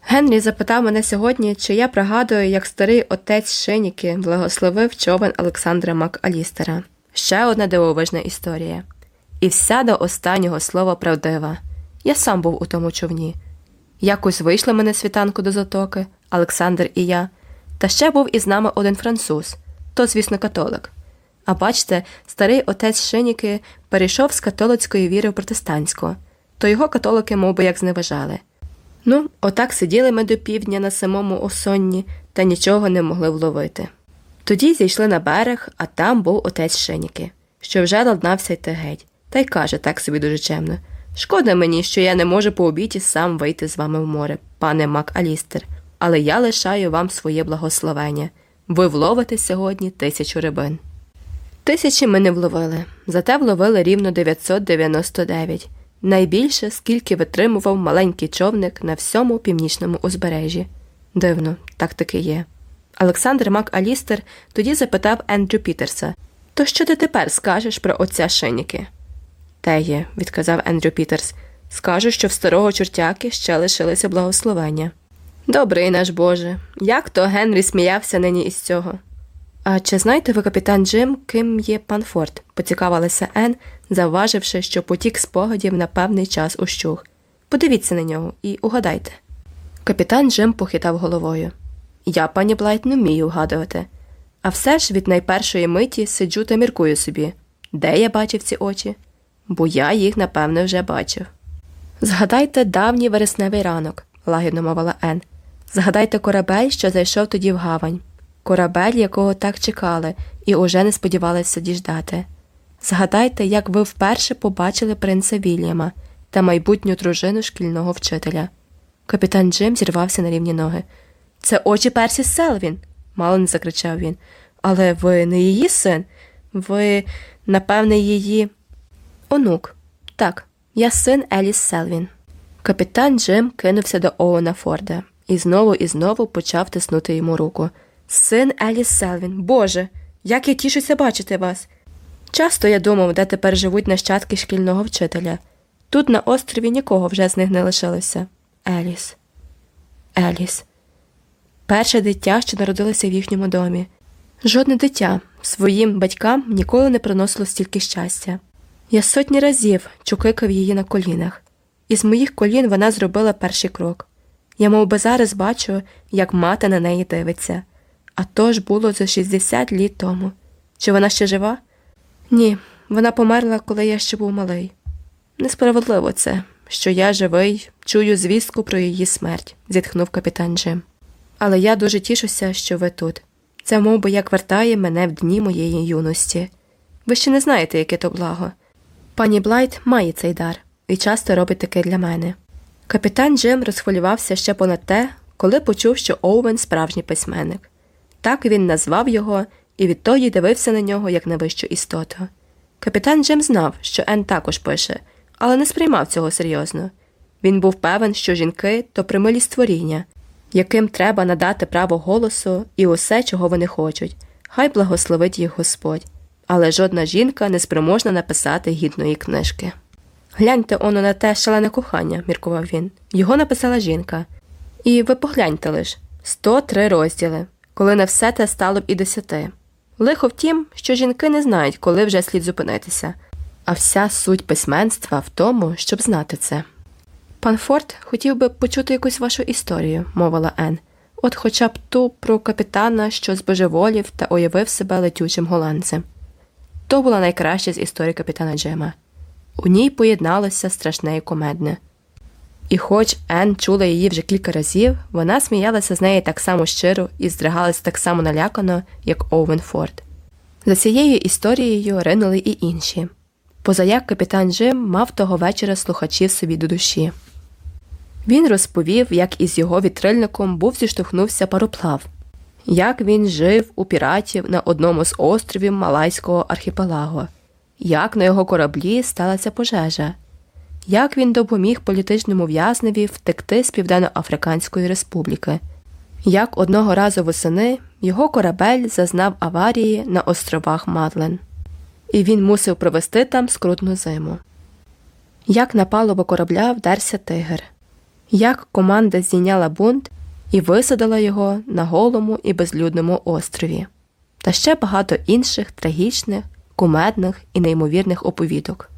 Генрі запитав мене сьогодні, чи я пригадую, як старий отець Шиніки благословив човен Олександра МакАлістера. Ще одна дивовижна історія. І вся до останнього слова правдива. Я сам був у тому човні. Якось вийшли мене світанку до затоки, Олександр і я, та ще був із нами один француз, то, звісно, католик. А бачите, старий отець Шиніки перейшов з католицької віри в протестантську, то його католики мов би, як зневажали. Ну, отак сиділи ми до півдня на самому осонні та нічого не могли вловити. Тоді зійшли на берег, а там був отець Шиніки, що вже ладнався йти геть, та й каже так собі дуже чемно Шкода мені, що я не можу по обіді сам вийти з вами в море, пане Мак Алістер, але я лишаю вам своє благословення. Ви вловите сьогодні тисячу рибин. Тисячі ми не вловили, зате вловили рівно 999, найбільше, скільки витримував маленький човник на всьому північному узбережжі. Дивно, так таки є. Олександр Мак Алістер тоді запитав Ендрю Пітерса То що ти тепер скажеш про отця Шиніки? Те є, відказав Ендрю Пітерс. Скажу, що в старого чортяки ще лишилися благословення. Добрий наш Боже, як то Генрі сміявся нині із цього. А чи знаєте ви, капітан Джим, ким є пан Форд? поцікавилася Ен, завваживши, що потік спогадів на певний час ущух. Подивіться на нього і угадайте. Капітан Джим похитав головою. Я, пані Блайт, не вмію вгадувати. А все ж від найпершої миті сиджу та міркую собі, де я бачив ці очі? Бо я їх, напевне, вже бачив. Згадайте давній вересневий ранок, лагідно мовила Ен. Згадайте корабель, що зайшов тоді в гавань, корабель, якого так чекали, і уже не сподівалися діждати. Згадайте, як ви вперше побачили принца Вільяма та майбутню дружину шкільного вчителя. Капітан Джим зірвався на рівні ноги. Це очі Персі Селвін, мало не закричав він. Але ви не її син? Ви, напевне, її. Онук. Так, я син Еліс Селвін. Капітан Джим кинувся до Оуена Форда і знову і знову почав тиснути йому руку. Син Еліс Селвін, Боже, як я тішуся бачити вас. Часто я думав, де тепер живуть нащадки шкільного вчителя. Тут на острові нікого вже з них не лишилося. Еліс. Еліс. Перше дитя, що народилося в їхньому домі. Жодне дитя своїм батькам ніколи не приносило стільки щастя. Я сотні разів чукикав її на колінах, і з моїх колін вона зробила перший крок. Я мов би, зараз бачу, як мати на неї дивиться. А то ж було за 60 літ тому. Чи вона ще жива? Ні, вона померла, коли я ще був малий. Несправедливо це, що я живий, чую звістку про її смерть, зітхнув капітан Джим. Але я дуже тішуся, що ви тут. Це мов би, як вертає мене в дні моєї юності. Ви ще не знаєте, яке то благо. Пані Блайт має цей дар і часто робить таке для мене. Капітан Джим розхвилювався ще понад те, коли почув, що Оуен справжній письменник. Так він назвав його і відтоді дивився на нього як на вищу істоту. Капітан Джим знав, що Ен також пише, але не сприймав цього серйозно. Він був певен, що жінки то примилі створіння, яким треба надати право голосу і усе, чого вони хочуть, хай благословить їх Господь але жодна жінка не спроможна написати гідної книжки. Гляньте оно на те шалене кохання, міркував він. Його написала жінка. І ви погляньте лиш 103 розділи, коли на все те стало б і десяти. Лихо в тім, що жінки не знають, коли вже слід зупинитися, а вся суть письменства в тому, щоб знати це. Пан Форд хотів би почути якусь вашу історію, мовила Ен, от хоча б ту про капітана, що збожеволів та уявив себе летючим голландцем. То була найкраща з історій капітана Джема. У ній поєдналося страшне і комедне. І хоч Ен чула її вже кілька разів, вона сміялася з неї так само щиро і здригалася так само налякано, як Оуен Форд. За цією історією ринули і інші. Позаяк капітан Джим мав того вечора слухачів собі до душі. Він розповів, як із його вітрильником був зіштовхнувся пароплав, як він жив у піратів на одному з островів Малайського архіпелагу, як на його кораблі сталася пожежа, як він допоміг політичному в'язневі втекти з Південно-Африканської Республіки, як одного разу восени його корабель зазнав аварії на островах Мадлен, і він мусив провести там скрутну зиму. Як на палубу корабля вдерся тигр, як команда здійняла бунт і висадила його на голому і безлюдному острові, та ще багато інших трагічних, кумедних і неймовірних оповідок.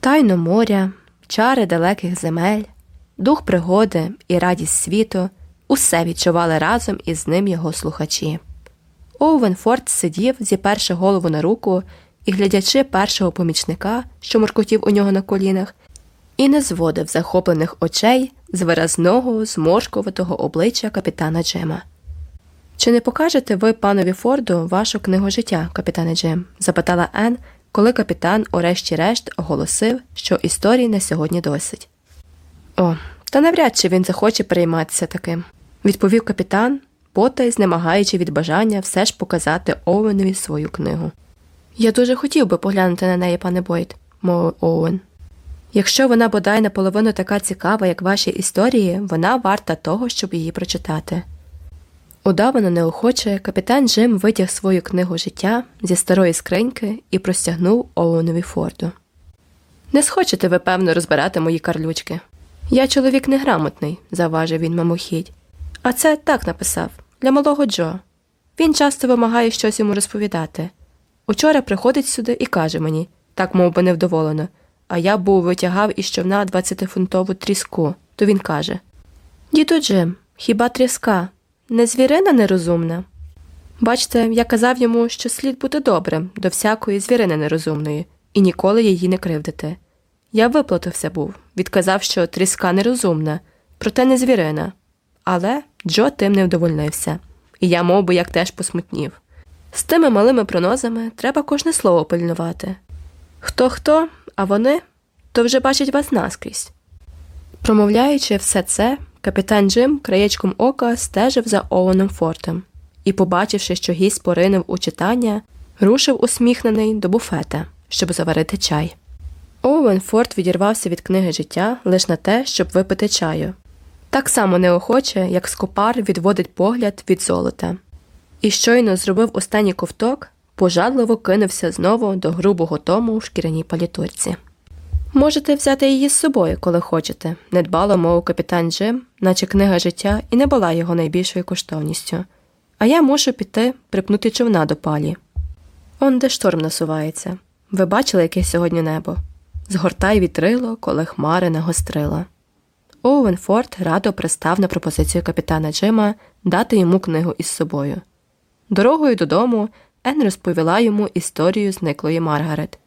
Тайно моря, чари далеких земель, дух пригоди і радість світу усе відчували разом із ним його слухачі. Оуен Форд сидів, зіперши голову на руку і глядячи першого помічника, що моркотів у нього на колінах, і не зводив захоплених очей з виразного, зморшкуватого обличчя капітана Джима. Чи не покажете ви панові Форду вашу книгу життя, капітане Джим? запитала Ен, коли капітан, урешті-решт, оголосив, що історії на сьогодні досить. О, та навряд чи він захоче перейматися таким, відповів капітан, потай знемагаючи від бажання все ж показати Оуенові свою книгу. Я дуже хотів би поглянути на неї, пане Бойд, мовив Оуен. Якщо вона бодай наполовину така цікава, як ваші історії, вона варта того, щоб її прочитати. Удавано неохоче капітан Джим витяг свою книгу життя зі старої скриньки і простягнув Оуенові Форду. Не схочете ви, певно, розбирати мої карлючки. Я чоловік неграмотний, заважив він мимохідь. А це так написав для малого Джо. Він часто вимагає щось йому розповідати. Учора приходить сюди і каже мені, так мов би невдоволено, а я був витягав із човна 20-фунтову тріску, то він каже Діду Джим, хіба тріска? Не звірина нерозумна? Бачте, я казав йому, що слід бути добрим до всякої звірини нерозумної і ніколи її не кривдити. Я виплатився був, відказав, що тріска нерозумна, проте не звірина. Але Джо тим не вдовольнився, і я мов би, як теж посмутнів. З тими малими пронозами треба кожне слово пильнувати. Хто хто, а вони то вже бачать вас наскрізь. Промовляючи все це, капітан Джим краєчком ока стежив за Оуеном Фортом і, побачивши, що гість поринив у читання, рушив усміхнений до буфета, щоб заварити чай. Оуен Форд відірвався від книги життя лише на те, щоб випити чаю, так само неохоче, як скопар відводить погляд від золота. І щойно зробив останній ковток, пожадливо кинувся знову до грубого тому в шкіряній палітурці. Можете взяти її з собою, коли хочете, недбало мовив капітан Джим, наче книга життя і не була його найбільшою коштовністю. А я мушу піти припнути човна до палі. Он де шторм насувається. Ви бачили, яке сьогодні небо? Згортай вітрило, коли хмари нагострила. Оуен Форд радо пристав на пропозицію капітана Джима дати йому книгу із собою. Дорогою додому Ен розповіла йому історію зниклої Маргарет.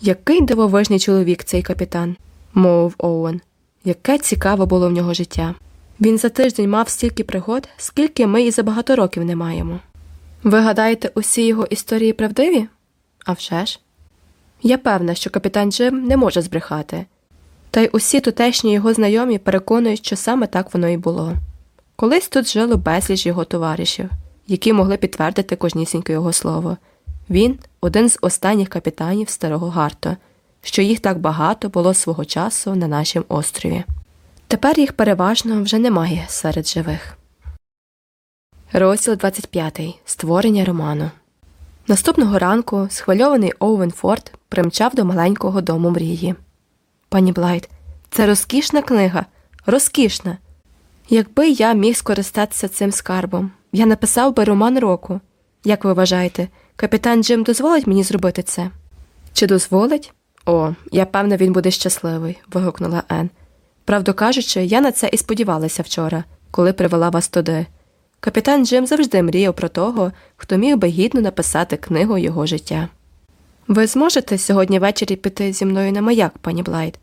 Який дивовижний чоловік цей капітан, мовив Оуен. Яке цікаве було в нього життя. Він за тиждень мав стільки пригод, скільки ми і за багато років не маємо. Ви гадаєте, усі його історії правдиві? А вже ж. Я певна, що капітан Джим не може збрехати. Та й усі тутешні його знайомі переконують, що саме так воно і було. Колись тут жило безліч його товаришів, які могли підтвердити кожнісіньке його слово. Він один з останніх капітанів старого Гарто, що їх так багато було свого часу на нашім острові. Тепер їх переважно вже немає серед живих. Розділ 25. Створення роману. Наступного ранку схвильований Оуен Форд примчав до маленького дому мрії. Пані Блайт, це розкішна книга, розкішна. Якби я міг скористатися цим скарбом, я написав би роман року. Як ви вважаєте, капітан Джим дозволить мені зробити це? Чи дозволить? О, я певна, він буде щасливий, вигукнула Ен. Правду кажучи, я на це і сподівалася вчора, коли привела вас туди. Капітан Джим завжди мріяв про того, хто міг би гідно написати книгу його життя. Ви зможете сьогодні ввечері піти зі мною на маяк, пані Блайт?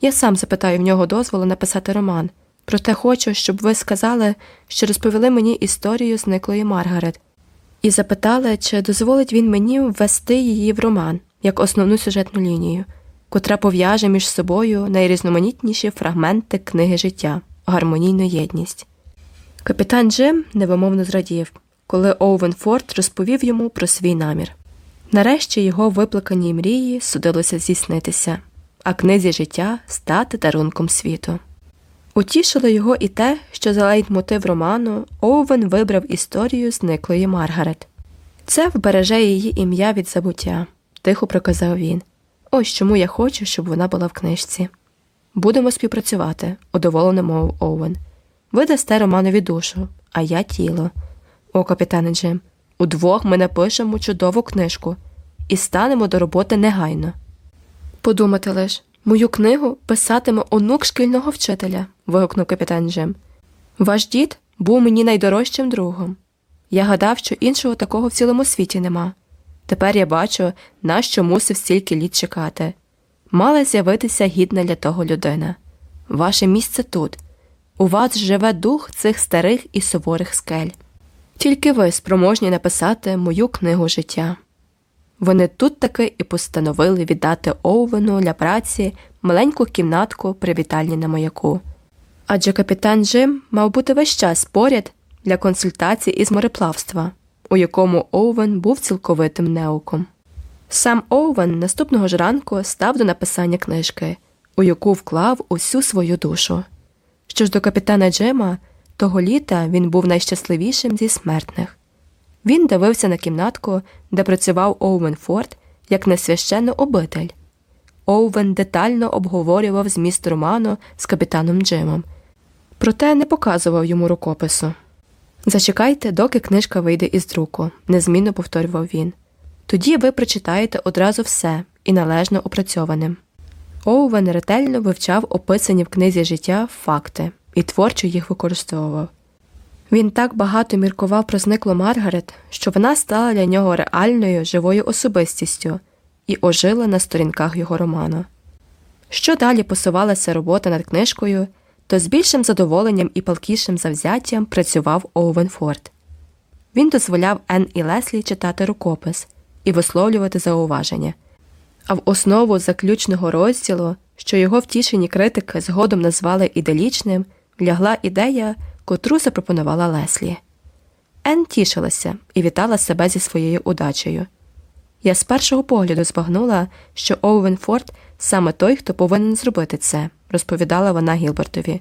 Я сам запитаю в нього дозволу написати роман, проте хочу, щоб ви сказали, що розповіли мені історію зниклої Маргарет, і запитали, чи дозволить він мені ввести її в роман як основну сюжетну лінію, котра пов'яже між собою найрізноманітніші фрагменти книги життя, гармонійну єдність. Капітан Джим невимовно зрадів, коли Оуен Форд розповів йому про свій намір. Нарешті його виплакані мрії судилося здійснитися, а книзі життя стати дарунком світу. Утішило його і те, що за лейтмотив роману Оуен вибрав історію зниклої Маргарет. Це вбереже її ім'я від забуття, тихо проказав він. Ось чому я хочу, щоб вона була в книжці. Будемо співпрацювати, удоволено мовив Оуен. Ви дасте Романові душу, а я тіло. О, капітане Джим, удвох ми напишемо чудову книжку і станемо до роботи негайно. Подумати лиш, мою книгу писатиме онук шкільного вчителя, вигукнув капітан Джим. Ваш дід був мені найдорожчим другом. Я гадав, що іншого такого в цілому світі нема. Тепер я бачу, на що мусив стільки літ чекати. Мала з'явитися гідна для того людина. Ваше місце тут. У вас живе дух цих старих і суворих скель. Тільки ви спроможні написати мою книгу життя. Вони тут таки і постановили віддати Оуену для праці маленьку кімнатку при вітальні на маяку. Адже капітан Джим мав бути весь час поряд для консультацій із мореплавства, у якому Оуен був цілковитим неуком. Сам Оуен наступного ж ранку став до написання книжки, у яку вклав усю свою душу. Що ж до капітана Джема, того літа він був найщасливішим зі смертних. Він дивився на кімнатку, де працював Оуен Форд, як на священну обитель. Оуен детально обговорював зміст роману з капітаном Джимом, проте не показував йому рукопису. Зачекайте, доки книжка вийде із друку, незмінно повторював він. Тоді ви прочитаєте одразу все і належно опрацьованим. Оуен ретельно вивчав описані в книзі життя факти і творчо їх використовував. Він так багато міркував про зниклу Маргарет, що вона стала для нього реальною живою особистістю і ожила на сторінках його роману. Що далі посувалася робота над книжкою, то з більшим задоволенням і палкішим завзяттям працював Оуен Форд. Він дозволяв Енн і Леслі читати рукопис і висловлювати зауваження. А в основу заключного розділу, що його втішені критики згодом назвали ідеалічним, лягла ідея, котру запропонувала Леслі. Ен тішилася і вітала себе зі своєю удачею. Я з першого погляду збагнула, що Оуен Форд саме той, хто повинен зробити це, розповідала вона Гілбертові.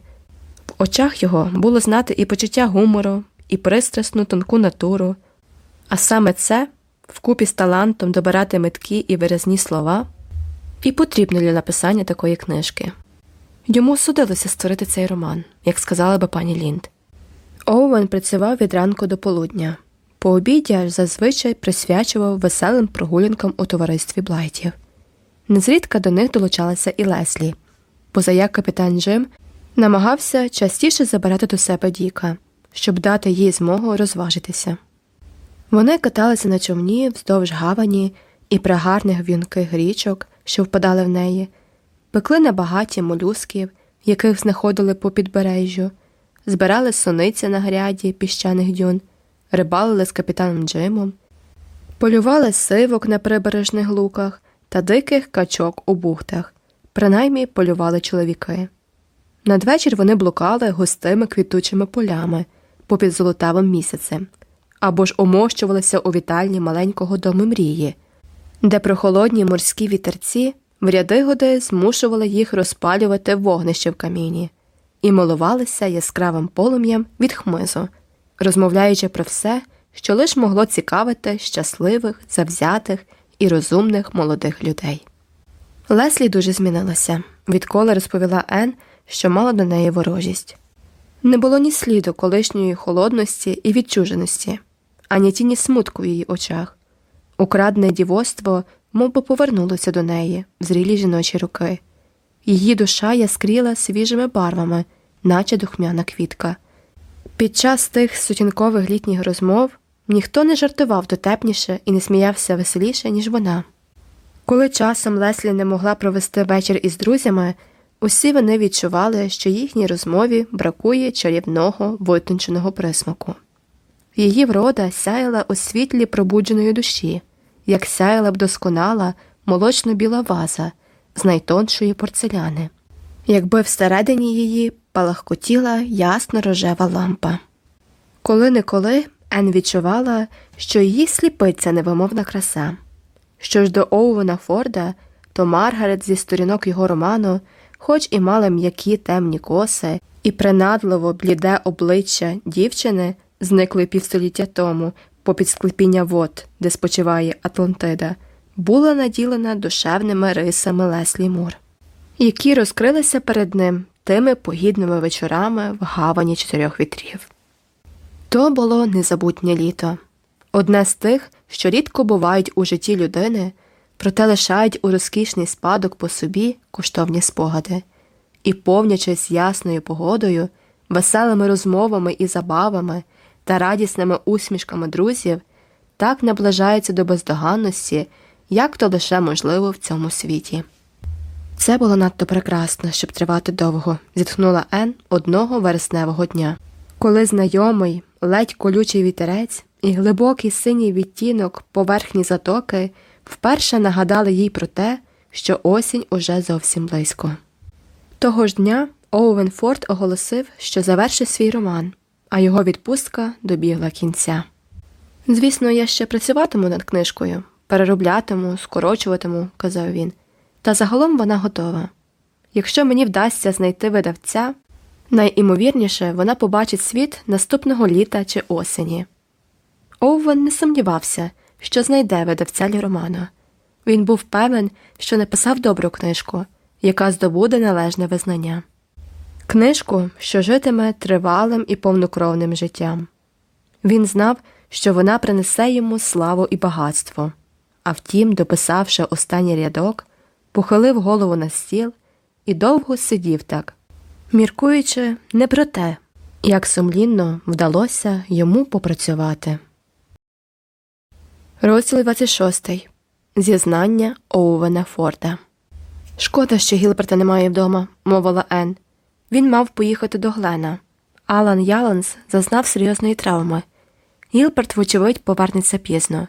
В очах його було знати і почуття гумору, і пристрасну тонку натуру, а саме це вкупі з талантом добирати меткі і виразні слова, і потрібно для написання такої книжки. Йому судилося створити цей роман, як сказала би пані Лінд. Оуен працював від ранку до полудня. По аж зазвичай присвячував веселим прогулянкам у товаристві Блайтів. Незрідка до них долучалася і Леслі, позаяк капітан Джим намагався частіше забирати до себе Діка, щоб дати їй змогу розважитися. Вони каталися на човні вздовж гавані і пригарних в'юнких річок, що впадали в неї, пекли на багаті молюсків, яких знаходили по підбережжю, збирали сониці на гряді піщаних дюн, рибалили з капітаном Джимом, полювали сивок на прибережних луках та диких качок у бухтах, принаймні полювали чоловіки. Надвечір вони блукали густими квітучими полями попід золотавим місяцем або ж омощувалися у вітальні маленького дому мрії, де прохолодні морські вітерці в ряди годи змушували їх розпалювати вогнище в каміні і милувалися яскравим полум'ям від хмизу, розмовляючи про все, що лиш могло цікавити щасливих, завзятих і розумних молодих людей. Леслі дуже змінилася, відколи розповіла Ен, що мала до неї ворожість. Не було ні сліду колишньої холодності і відчуженості, ані тіні смутку в її очах. Украдне дівоцтво мов би, повернулося до неї в зрілі жіночі руки. Її душа яскріла свіжими барвами, наче духмяна квітка. Під час тих сутінкових літніх розмов ніхто не жартував дотепніше і не сміявся веселіше, ніж вона. Коли часом Леслі не могла провести вечір із друзями, усі вони відчували, що їхній розмові бракує чарівного витонченого присмаку. Її врода сяяла у світлі пробудженої душі, як сяяла б досконала молочно біла ваза з найтоншої порцеляни, якби всередині її палахкотіла ясно рожева лампа. Коли неколи Ен відчувала, що її сліпить ця невимовна краса. Що ж до Оуена Форда, то Маргарет зі сторінок його роману, хоч і мала м'які темні коси, і принадливо бліде обличчя дівчини, зникли півстоліття тому, попід склепіння вод, де спочиває Атлантида, була наділена душевними рисами Леслі Мур, які розкрилися перед ним тими погідними вечорами в гавані чотирьох вітрів. То було незабутнє літо, одне з тих, що рідко бувають у житті людини, проте лишають у розкішний спадок по собі коштовні спогади, і, повнячись ясною погодою, веселими розмовами і забавами та радісними усмішками друзів, так наближаються до бездоганності, як то лише можливо в цьому світі. Це було надто прекрасно, щоб тривати довго, зітхнула Ен одного вересневого дня, коли знайомий, ледь колючий вітерець і глибокий синій відтінок поверхні затоки вперше нагадали їй про те, що осінь уже зовсім близько. Того ж дня Оуен Форд оголосив, що завершив свій роман, а його відпустка добігла кінця. Звісно, я ще працюватиму над книжкою, перероблятиму, скорочуватиму, казав він, та загалом вона готова. Якщо мені вдасться знайти видавця, найімовірніше вона побачить світ наступного літа чи осені. Оуен не сумнівався, що знайде видавця роману. Він був певен, що написав добру книжку, яка здобуде належне визнання. Книжку, що житиме тривалим і повнокровним життям. Він знав, що вона принесе йому славу і багатство, а втім, дописавши останній рядок, похилив голову на стіл і довго сидів так, міркуючи не про те, як сумлінно вдалося йому попрацювати. Розділ 26. Зізнання Оуена Форда. Шкода, що Гілберта немає вдома, мовила Ен. Він мав поїхати до Глена. Алан Яланс зазнав серйозної травми. Гілберт, вочевидь, повернеться пізно.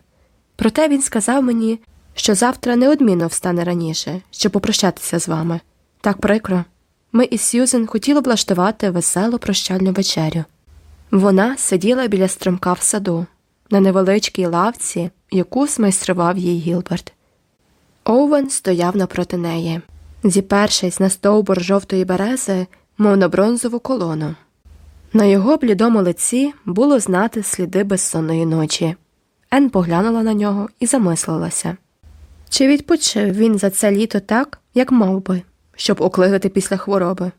Проте він сказав мені, що завтра неодмінно встане раніше, щоб попрощатися з вами. Так прикро. Ми із Сьюзен хотіли влаштувати веселу прощальну вечерю. Вона сиділа біля струмка в саду, на невеличкій лавці, яку змайстрував їй Гілберт. Оуен стояв напроти неї, зіпершись на стовбур жовтої берези, мов на бронзову колону. На його блідому лиці було знати сліди безсонної ночі. Ен поглянула на нього і замислилася. Чи відпочив він за це літо так, як мав би, щоб оклигати після хвороби?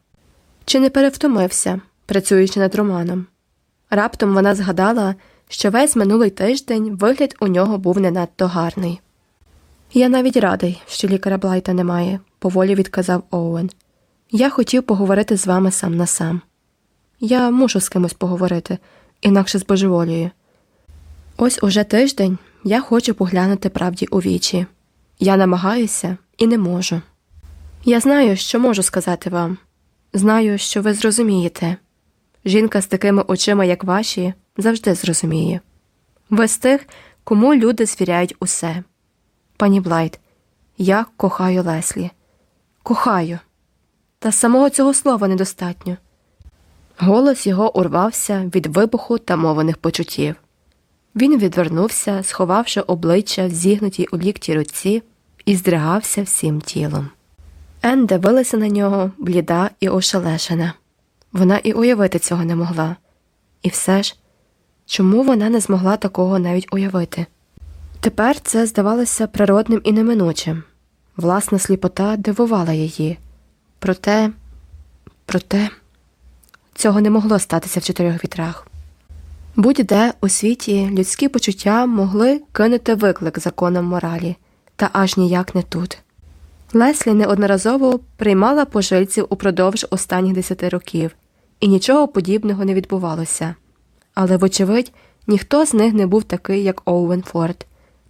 Чи не перевтомився, працюючи над романом? Раптом вона згадала, що весь минулий тиждень вигляд у нього був не надто гарний. Я навіть радий, що лікаря Блайта немає, поволі відказав Оуен. Я хотів поговорити з вами сам на сам. Я мушу з кимось поговорити, інакше збожеволюю. Ось уже тиждень я хочу поглянути правді у вічі. Я намагаюся і не можу. Я знаю, що можу сказати вам. Знаю, що ви зрозумієте. Жінка з такими очима, як ваші, завжди зрозуміє. Ви з тих, кому люди звіряють усе. Пані Блайт, я кохаю Леслі. Кохаю. Та самого цього слова недостатньо. Голос його урвався від вибуху тамованих почуттів. Він відвернувся, сховавши обличчя в зігнутій у лікті руці, і здригався всім тілом. Ен дивилася на нього, бліда і ошелешена. Вона і уявити цього не могла. І все ж, чому вона не змогла такого навіть уявити? Тепер це здавалося природним і неминучим. Власна сліпота дивувала її. Проте, проте, цього не могло статися в чотирьох вітрах. Будь-де у світі людські почуття могли кинути виклик законам моралі, та аж ніяк не тут. Леслі неодноразово приймала пожильців упродовж останніх десяти років, і нічого подібного не відбувалося. Але, вочевидь, ніхто з них не був такий, як Оуен Форд.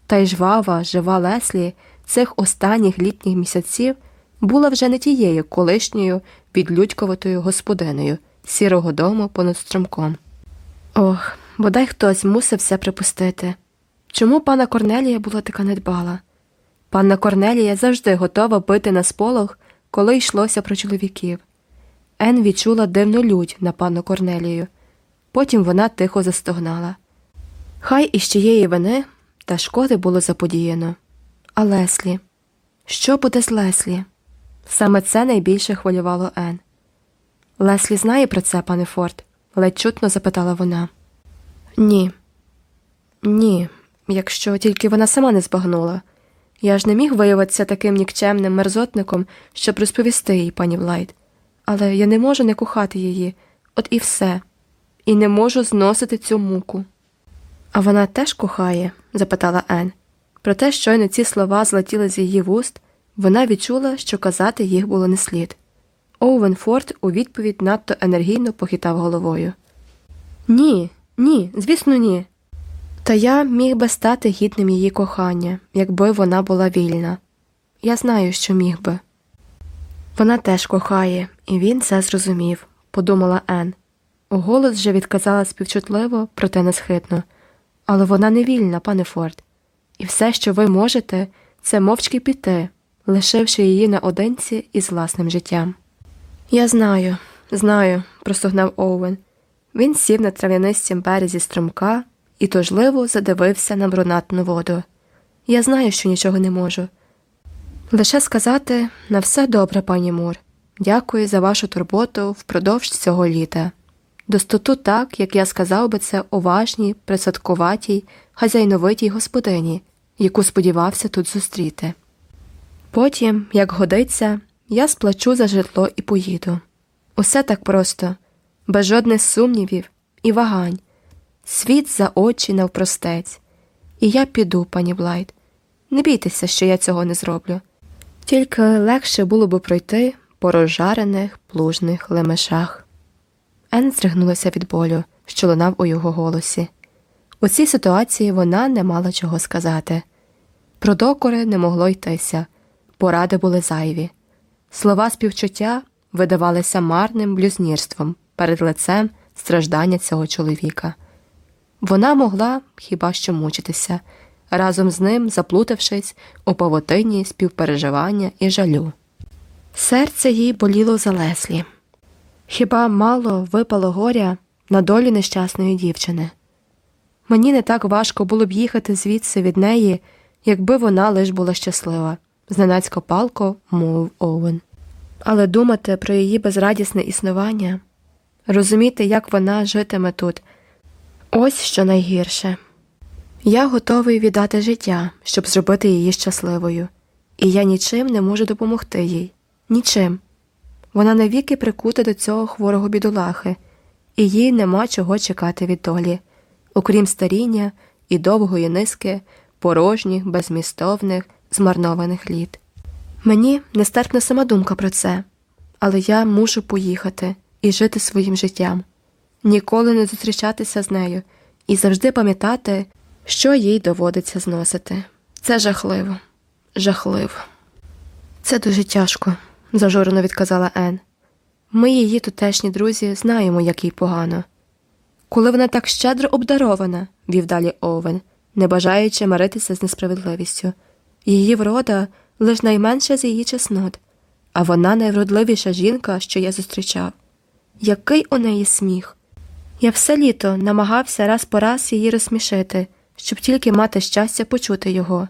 Та й жвава, жива Леслі цих останніх літніх місяців була вже не тією колишньою відлюдькуватою господиною сірого дому понад стромком. Ох, бодай хтось мусив все припустити. Чому пана Корнелія була така недбала? Панна Корнелія завжди готова бити на сполох, коли йшлося про чоловіків. Ен відчула дивну лють на панну Корнелію. Потім вона тихо застогнала. Хай із чиєї вини та шкоди було заподіяно. А Леслі, що буде з Леслі? Саме це найбільше хвилювало Ен. Леслі знає про це, пане Форд? Ледь чутно запитала вона. Ні. Ні, якщо тільки вона сама не збагнула. Я ж не міг виявитися таким нікчемним мерзотником, щоб розповісти їй, пані Влайт. Але я не можу не кохати її, от і все, і не можу зносити цю муку. А вона теж кохає? запитала Ен. Проте, щойно ці слова злетіли з її вуст, вона відчула, що казати їх було не слід. Оуен Форд у відповідь надто енергійно похитав головою. Ні, ні, звісно, ні. Та я міг би стати гідним її кохання, якби вона була вільна. Я знаю, що міг би. Вона теж кохає, і він це зрозумів, подумала Ен. Голос же відказала співчутливо, проте несхитно. Але вона не вільна, пане Форд, і все, що ви можете, це мовчки піти, лишивши її наодинці із власним життям. Я знаю, знаю, простогнав Оуен. Він сів на трав'янистім березі струмка і тужливо задивився на брунатну воду. Я знаю, що нічого не можу. Лише сказати на все добре, пані Мур. Дякую за вашу турботу впродовж цього літа. Достоту так, як я сказав би це уважній, присадкуватій, хазяйновитій господині, яку сподівався тут зустріти. Потім, як годиться, я сплачу за житло і поїду. Усе так просто, без жодних сумнівів і вагань, світ за очі навпростець. І я піду, пані Блайт. Не бійтеся, що я цього не зроблю. Тільки легше було б пройти по розжарених плужних лемешах. Ен здригнулася від болю, що лунав у його голосі. У цій ситуації вона не мала чого сказати. Про докори не могло йтися, поради були зайві. Слова співчуття видавалися марним блюзнірством перед лицем страждання цього чоловіка. Вона могла хіба що мучитися, разом з ним заплутавшись у павутині співпереживання і жалю. Серце їй боліло за Леслі. Хіба мало випало горя на долю нещасної дівчини? Мені не так важко було б їхати звідси від неї, якби вона лиш була щаслива, зненацько палко мовив Оуен. Але думати про її безрадісне існування, розуміти, як вона житиме тут, ось що найгірше. Я готовий віддати життя, щоб зробити її щасливою, і я нічим не можу допомогти їй, нічим. Вона навіки прикута до цього хворого бідолахи, і їй нема чого чекати від долі, окрім старіння і довгої низки порожніх, безмістовних, змарнованих літ. Мені нестерпна сама думка про це, але я мушу поїхати і жити своїм життям, ніколи не зустрічатися з нею і завжди пам'ятати, що їй доводиться зносити. Це жахливо, жахливо. Це дуже тяжко зажурено відказала Ен. Ми, її тутешні друзі, знаємо, як їй погано. Коли вона так щедро обдарована, вів далі Овен, не бажаючи миритися з несправедливістю, її врода лиш найменша з її чеснот, а вона найвродливіша жінка, що я зустрічав. Який у неї сміх! Я все літо намагався раз по раз її розсмішити, щоб тільки мати щастя почути його,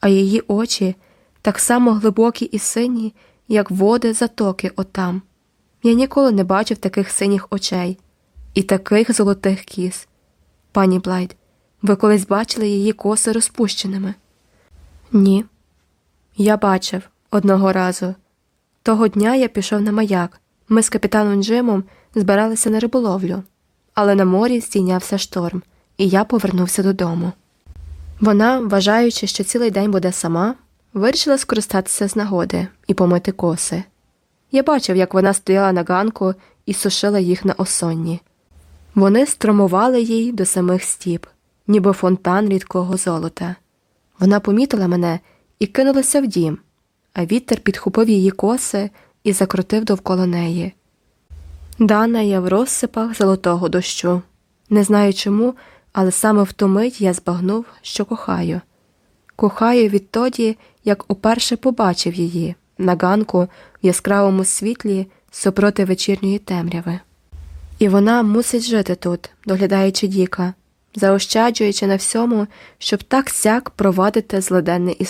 а її очі так само глибокі і сині як води затоки отам. Я ніколи не бачив таких синіх очей і таких золотих кіз. Пані Блайд, ви колись бачили її коси розпущеними? Ні. Я бачив одного разу. Того дня я пішов на маяк. Ми з капітаном Джимом збиралися на риболовлю, але на морі стійнявся шторм, і я повернувся додому. Вона, вважаючи, що цілий день буде сама, Вирішила скористатися з нагоди і помити коси. Я бачив, як вона стояла на ганку і сушила їх на осонні. Вони струмували їй до самих стіп, ніби фонтан рідкого золота. Вона помітила мене і кинулася в дім, а вітер підхопив її коси і закрутив довкола неї. Дана я в розсипах золотого дощу. Не знаю чому, але саме в ту мить я збагнув, що кохаю. Кохаю відтоді, як уперше побачив її на ганку в яскравому світлі супроти вечірньої темряви. І вона мусить жити тут, доглядаючи Діка, заощаджуючи на всьому, щоб так сяк провадити злоденний історію.